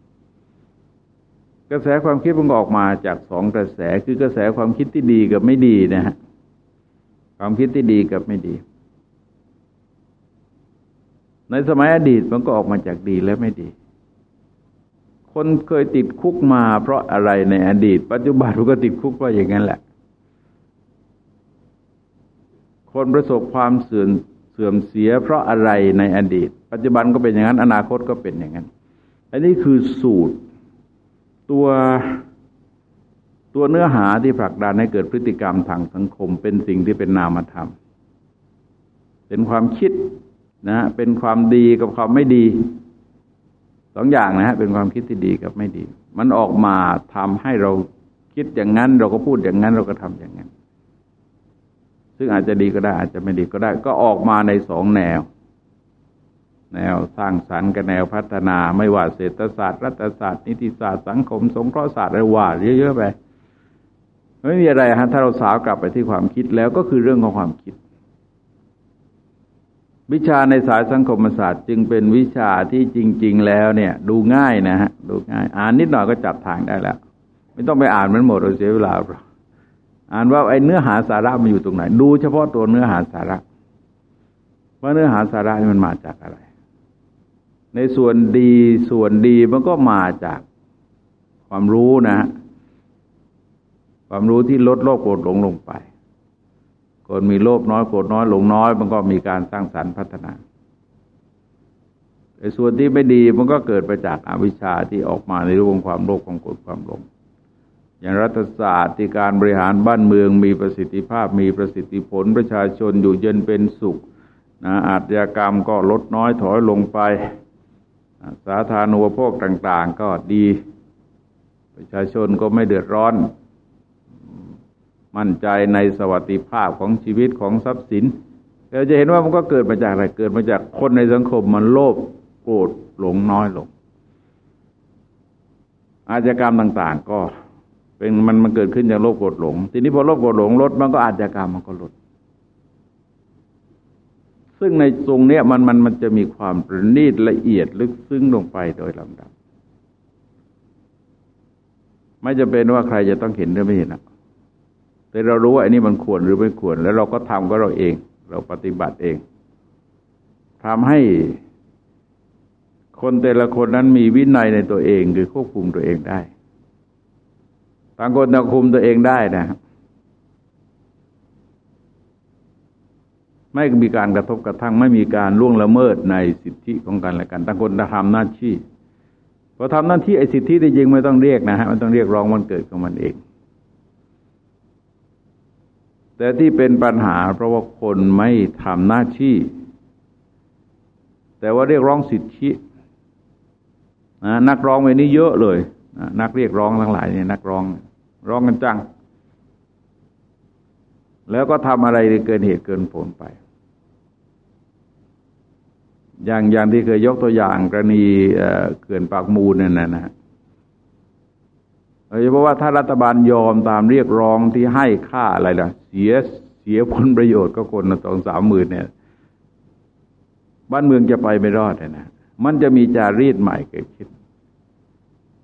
กระแสความคิดมันออกมาจากสองกระแสคือกระแสความคิดที่ดีกับไม่ดีนะฮะความคิดที่ดีกับไม่ดี ในสมัยอดีตมันก็ออกมาจากดีและไม่ดี คนเคยติดคุกมา เพราะอะไรในอดีต ปัจจุบันมันก็ติดคุกเพราะอย่างนั้นแหละ คนประสบความเสื่อมเสื่อมเสียเพราะอะไรในอดีต ปัจจุบันก็เป็นอย่างนั้น อนาคตก็เป็นอย่างนั้น อันนี้คือสูตรตัวตัวเนื้อหาที่ผลักดันให้เกิดพฤติกรรมทางสังคม เป็นสิ่งที่เป็นนามธรรม เป็นความคิดนะเป็นความดีกับความไม่ดีสองอย่างนะฮะเป็นความคิดที่ดีกับไม่ดี มันออกมาทำให้เราคิดอย่างนั้น เราก็พูดอย่างนั้น เราก็ทำอย่างนั้น ซึ่งอาจจะดีก็ได้อาจจะไม่ดีก็ได้ ก็ออกมาในสองแนว แนวสร้างสรรค์กับแนวพัฒนาไม่ว่าเศรษฐศาสตร์รัฐศาสตร์ นิติศาสตร์สังคม สงเคราะห์ศาสตร์อะไรว่าเยอะๆไปไม่มีอะไรฮะถ้าเราสาวกลับไปที่ความคิดแล้วก็คือเรื่องของความคิด วิชาในสายสังคมศาสตร์จึงเป็นวิชาที่จริง ๆ แล้วเนี่ย ดูง่ายนะฮะดูง่าย อ่านนิดหน่อยก็จับทางได้แล้ว ไม่ต้องไปอ่านมันหมดเราเสียเวลาอ่านว่าไอ้เนื้อหาสาระมันอยู่ตรงไหน ดูเฉพาะตัวเนื้อหาสาระว่าเนื้อหาสาระมันมาจากอะไร ในส่วนดีส่วนดีมันก็มาจากความรู้นะความรู้ที่ลดโลภโกรธหลงลงไปคนมีโลภน้อยโกรธน้อยหลงน้อย มันก็มีการสร้างสรรค์พัฒนาแต่ส่วนที่ไม่ดีมันก็เกิดไปจากอาวิชชาที่ออกมาในรูปของความโลภความโกรธความหลง อย่างรัฐศาสตร์ที่การบริหารบ้านเมืองมีประสิทธิภาพมีประสิทธิผลประชาชนอยู่เย็นเป็นสุขนะอาชญากรรมก็ลดน้อยถอยลงไป สาธารณูปโภคต่าง ๆ ก็ดี ประชาชนก็ไม่เดือดร้อน มั่นใจในสวัสดิภาพของชีวิตของทรัพย์สินเราจะเห็นว่ามันก็เกิดมาจากอะไร เกิดมาจากคนในสังคมมันโลภโกรธหลงน้อยลง อาชญากรรมต่าง ๆ ก็เป็นมันมันเกิดขึ้นจากโลภโกรธหลง ทีนี้พอโลภโกรธหลงลดมันก็อาจจะกรรมมันก็ลด ซึ่งในตรงเนี้ยมันมันมันจะมีความประณีตละเอียดลึกซึ้งลงไปโดยลำดับ ไม่จะเป็นว่าใครจะต้องเห็นหรือไม่เห็นนะแต่เรารู้ว่าอันนี้มันควรหรือไม่ควร แล้วเราก็ทำก็เราเอง เราปฏิบัติเองทำให้คนแต่ละคนนั้นมีวินัยในตัวเอง คือควบคุมตัวเองได้ต่างคนต่างคุมตัวเองได้นะครับ ไม่มีการกระทบกระทั่งไม่มีการล่วงละเมิดในสิทธิของกันและกันต่างคนต่างทำหน้าที่พอทำหน้าที่ไอ้สิทธิที่จริงไม่ต้องเรียกนะฮะมันต้องเรียกร้องมันเกิดของมันเอง แต่ที่เป็นปัญหาเพราะว่าคนไม่ทำหน้าที่ แต่ว่าเรียกร้องสิทธินะนักร้องไว้นี้เยอะเลยนะนักเรียกร้องทั้งหลายเนี่ยนักร้อง ร้องกันจัง แล้วก็ทำอะไรเกินเหตุเกินผลไป อย่างอย่างที่เคยยกตัวอย่างกรณีเขื่อนปากมูลนั่นนะนะเพราะว่าถ้ารัฐบาลยอมตามเรียกร้องที่ให้ค่าอะไรล่ะ เสียเสียผลประโยชน์ก็คนสองสามหมื่นเนี่ย บ้านเมืองจะไปไม่รอดนะ มันจะมีจารีตใหม่เกิดขึ้น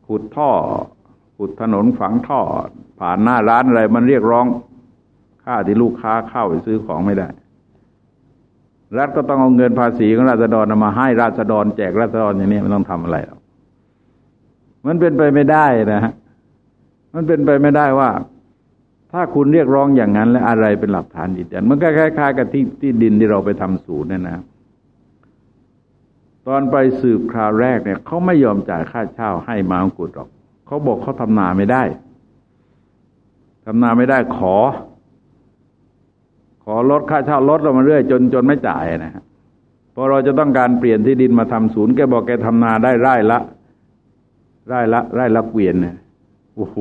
ขุดท่อขุดถนนฝังท่อ ผ่านหน้าร้านอะไร มันเรียกร้องค่าที่ลูกค้าเข้าไปซื้อของไม่ได้ รัฐก็ต้องเอาเงินภาษีของราษฎรมาให้ราษฎร แจกราษฎรอย่างนี้มันต้องทำอะไรหรอกมันเป็นไปไม่ได้นะฮะมันเป็นไปไม่ได้ว่า ถ้าคุณเรียกร้องอย่างนั้น แล้วอะไรเป็นหลักฐานยืนยันมันก็คล้ายๆกับที่ที่ดินที่เราไปทำศูนย์นี่ยนะตอนไปสืบคราวแรกเนี่ยเขาไม่ยอมจ่ายค่าเช่าให้มาอังกุฎหรอกเขาบอกเขาทำนาไม่ได้ทำนาไม่ได้ขอ อลดค่าเช่าลดลงมาเรื่อยจนจนไม่จ่ายนะฮะพอเราจะต้องการเปลี่ยนที่ดินมาทำศูนย์แกบอกแกทำนาได้ไร่ละไร่ละไร่ละเกวียนเนี่ยโอ้โห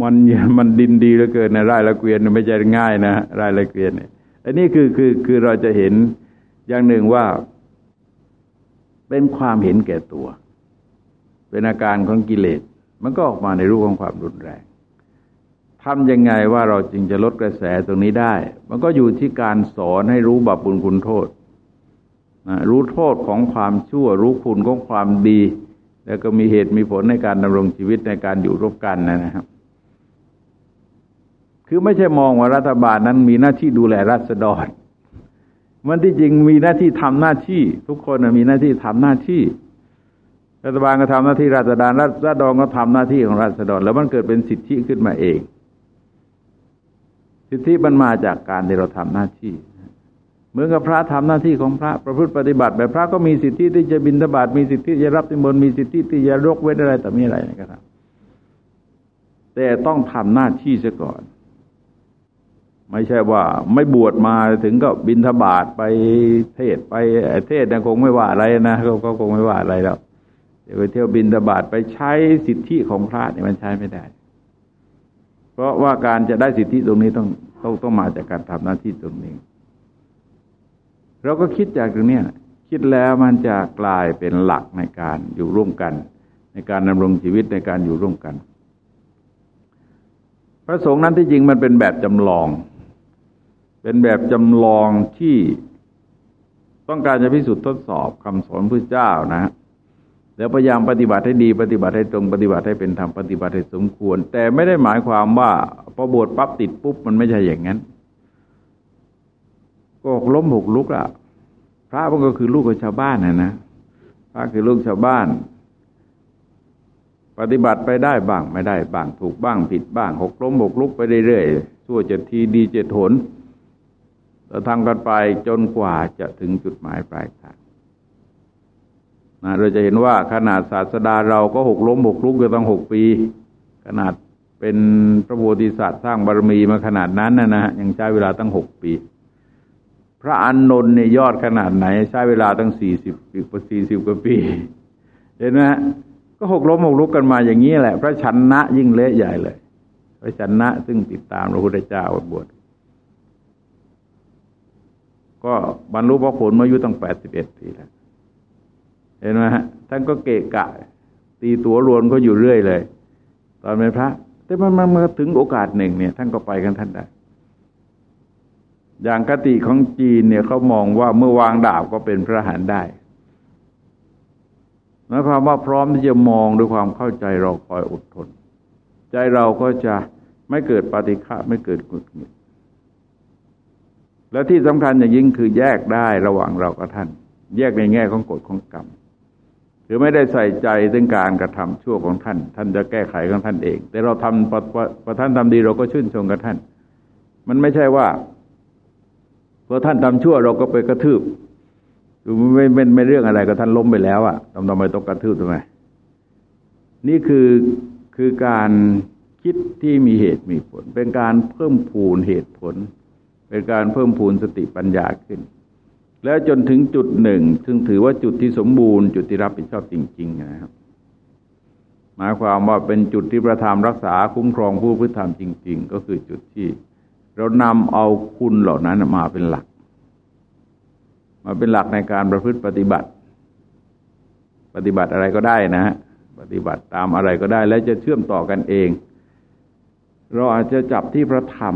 มันมันดินดีเหลือเกินนะไร่ละเกวียนไม่ใช่ง่ายนะไร่ละเกวียนเนี่ยอันนี้คือคือคือเราจะเห็นอย่างหนึ่งว่า เป็นความเห็นแก่ตัว เป็นอาการของกิเลส มันก็ออกมาในรูปของความรุนแรง ทำยังไงว่าเราจึงจะลดกระแสตรงนี้ได้ มันก็อยู่ที่การสอนให้รู้บาปบุญคุณโทษนะรู้โทษของความชั่ว รู้คุณของความดี แล้วก็มีเหตุมีผลในการดำรงชีวิตในการอยู่ร่วมกันนะครับ คือไม่ใช่มองว่ารัฐบาลนั้นมีหน้าที่ดูแลรัษฎร มันที่จริงมีหน้าที่ทำหน้าที่ ทุกคนมีหน้าที่ทำหน้าที่รัฐบาลก็ทำหน้าที่ราษฎรรัฐดรก็ทำหน้าที่ของราษฎร แล้วมันเกิดเป็นสิทธิขึ้นมาเอง สิทธิมันมาจากการที่เราทำหน้าที่เหมือนกับพระทำหน้าที่ของพระประพฤติปฏิบัติแบบพระก็มีสิทธิที่จะบินทบาทมีสิทธิที่จะรับนิมนมีสิทธิที่จะยกเว้นอะไรแต่มีอะไรนะครับ แต่ต้องทำหน้าที่ซะก่อน ไม่ใช่ว่าไม่บวชมาถึงก็บินทบาทไปเทศไปเทศนะคงไม่ว่าอะไรนะเขาก็คงไม่ว่าอะไรแล้วเดี๋ยวไปเที่ยวบินทบาทไปใช้สิทธิของพระเนี่ยมันใช้ไม่ได้ เพราะว่าการจะได้สิทธิตรงนี้ต้องต้องต้องมาจากการทำหน้าที่ตรงนี้ เราก็คิดจากตรงนี้คิดแล้วมันจะกลายเป็นหลักในการอยู่ร่วมกัน ในการดำรงชีวิตในการอยู่ร่วมกัน พระสงฆ์นั้นที่จริงมันเป็นแบบจำลอง เป็นแบบจำลองที่ต้องการจะพิสูจน์ทดสอบคำสอนพระเจ้านะ แล้วพยายามปฏิบัติให้ดีปฏิบัติให้ตรงปฏิบัติให้เป็นธรรมปฏิบัติให้สมควร แต่ไม่ได้หมายความว่าพอบวชปั๊บติดปุ๊บมันไม่ใช่อย่างนั้น ก็ล้มหกลุกละพระมันก็คือลูกของชาวบ้านนะนะพระคือลูกชาวบ้าน ปฏิบัติไปได้บ้างไม่ได้บ้างถูกบ้างผิดบ้างหกล้มหกลุกไปเรื่อยๆชั่วเจ็ดทีดีเจ็ดหนเราทำกันไปจนกว่าจะถึงจุดหมายปลายทาง นะเราจะเห็นว่าขนาดศาสดาเราก็หกล้มหกลุกอยู่ตั้งหกปี ขนาดเป็นพระโพธิสัตว์สร้างบารมีมาขนาดนั้นนะนะยังใช้เวลาตั้งหกปี พระอันนนท์เนี่ยยอดขนาดไหน ใช้เวลาตั้งสี่สิบปีสี่สิบกว่าปี เห็นไหมก็หกล้มหกลุกกันมาอย่างนี้แหละ พระชันนะยิ่งเละใหญ่เลย พระชันนะซึ่งติดตามพระพุทธเจ้าบวชก็บรรลุพระผลมาอายุตั้งแปดสิบเอ็ดปีแล้ว เห็นไหมฮะท่านก็เกะกะ ตีตัวรวนก็อยู่เรื่อยเลย ตอนเป็นพระ แต่มันมาถึงโอกาสหนึ่งเนี่ย ท่านก็ไปกันท่านได้ อย่างกติของจีนเนี่ยเขามองว่าเมื่อวางดาบก็เป็นพระหันได้หมายความว่าพร้อมที่จะมองด้วยความเข้าใจเราคอยอดทน ใจเราก็จะไม่เกิดปฏิฆะไม่เกิดกุดหงิดและที่สำคัญอย่างยิ่งคือแยกได้ระหว่างเรากับท่าน แยกในแง่ของกฎของกรรม คือไม่ได้ใส่ใจถึงการกระทำชั่วของท่าน ท่านจะแก้ไขของท่านเอง แต่เราทำพอท่านทำดีเราก็ชื่นชมกับท่าน มันไม่ใช่ว่าพอท่านทำชั่วเราก็ไปกระทืบคือไม่ไม่ไม่เรื่องอะไรก็ท่านล้มไปแล้วอะ่ะทำทำไมต้องกระทืบทำไมนี่คือคือการคิดที่มีเหตุมีผล เป็นการเพิ่มพูนเหตุผล เป็นการเพิ่มพูนสติปัญญาขึ้น แล้วจนถึงจุดหนึ่ง ซึ่งถือว่าจุดที่สมบูรณ์จุดที่รับผิดชอบจริง ๆ นะครับ หมายความว่าเป็นจุดที่ประธรรมรักษาคุ้มครองผู้พฤติธรรมจริง ๆ ก็คือจุดที่ เรานำเอาคุณเหล่านั้นมาเป็นหลัก มาเป็นหลักในการประพฤติปฏิบัติ ปฏิบัติอะไรก็ได้นะฮะปฏิบัติตามอะไรก็ได้ และจะเชื่อมต่อกันเอง เราอาจจะจับที่พระธรรม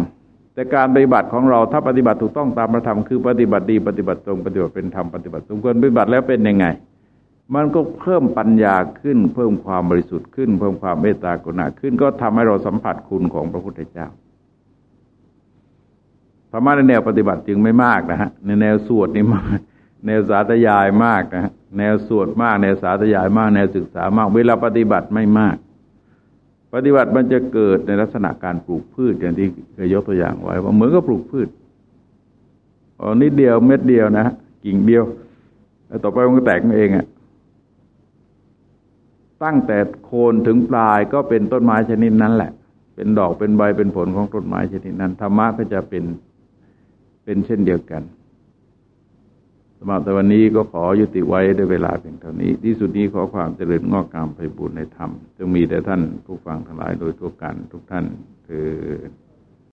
แต่การปฏิบัติของเราถ้าปฏิบัติถูกต้องตามพระธรรมคือปฏิบัติดีปฏิบัติตรงปฏิบัติเป็นธรรมปฏิบัติสมควรปฏิบัติแล้วเป็นยังไง มันก็เพิ่มปัญญาขึ้น เพิ่มความบริสุทธิ์ขึ้น เพิ่มความเมตตากรุณาขึ้น ก็ทำให้เราสัมผัสคุณของพระพุทธเจ้าธรรมะในแนวปฏิบัติจึงไม่มากนะฮะในแนวสวดนี่มากแนวสาธยายมากนะฮะแนวสวดมาก แนวสาธยายมาก แนวศึกษามาก เวลาปฏิบัติไม่มาก ปฏิบัติมันจะเกิดในลักษณะการปลูกพืชอย่างที่เคยยกตัวอย่างไว้ ว่าเหมือนกับปลูกพืชอ๋อนิดเดียวเม็ดเดียวนะกิ่งเดียวแล้วต่อไปมันก็แตกเองอะ่ะตั้งแต่โคนถึงปลายก็เป็นต้นไม้ชนิดนั้นแหละ เป็นดอกเป็นใบเป็นผลของต้นไม้ชนิดนั้นธรรมะก็จะเป็นเป็นเช่นเดียวกัน สำหรับแต่วันนี้ก็ขอยุติไว้ด้วยเวลาเพียงเท่านี้ ที่สุดนี้ขอความเจริญงอกงามไปบุญในธรรมจงมีแต่ท่านผู้ฟังทั้งหลายโดยทั่วกันทุกท่านคือ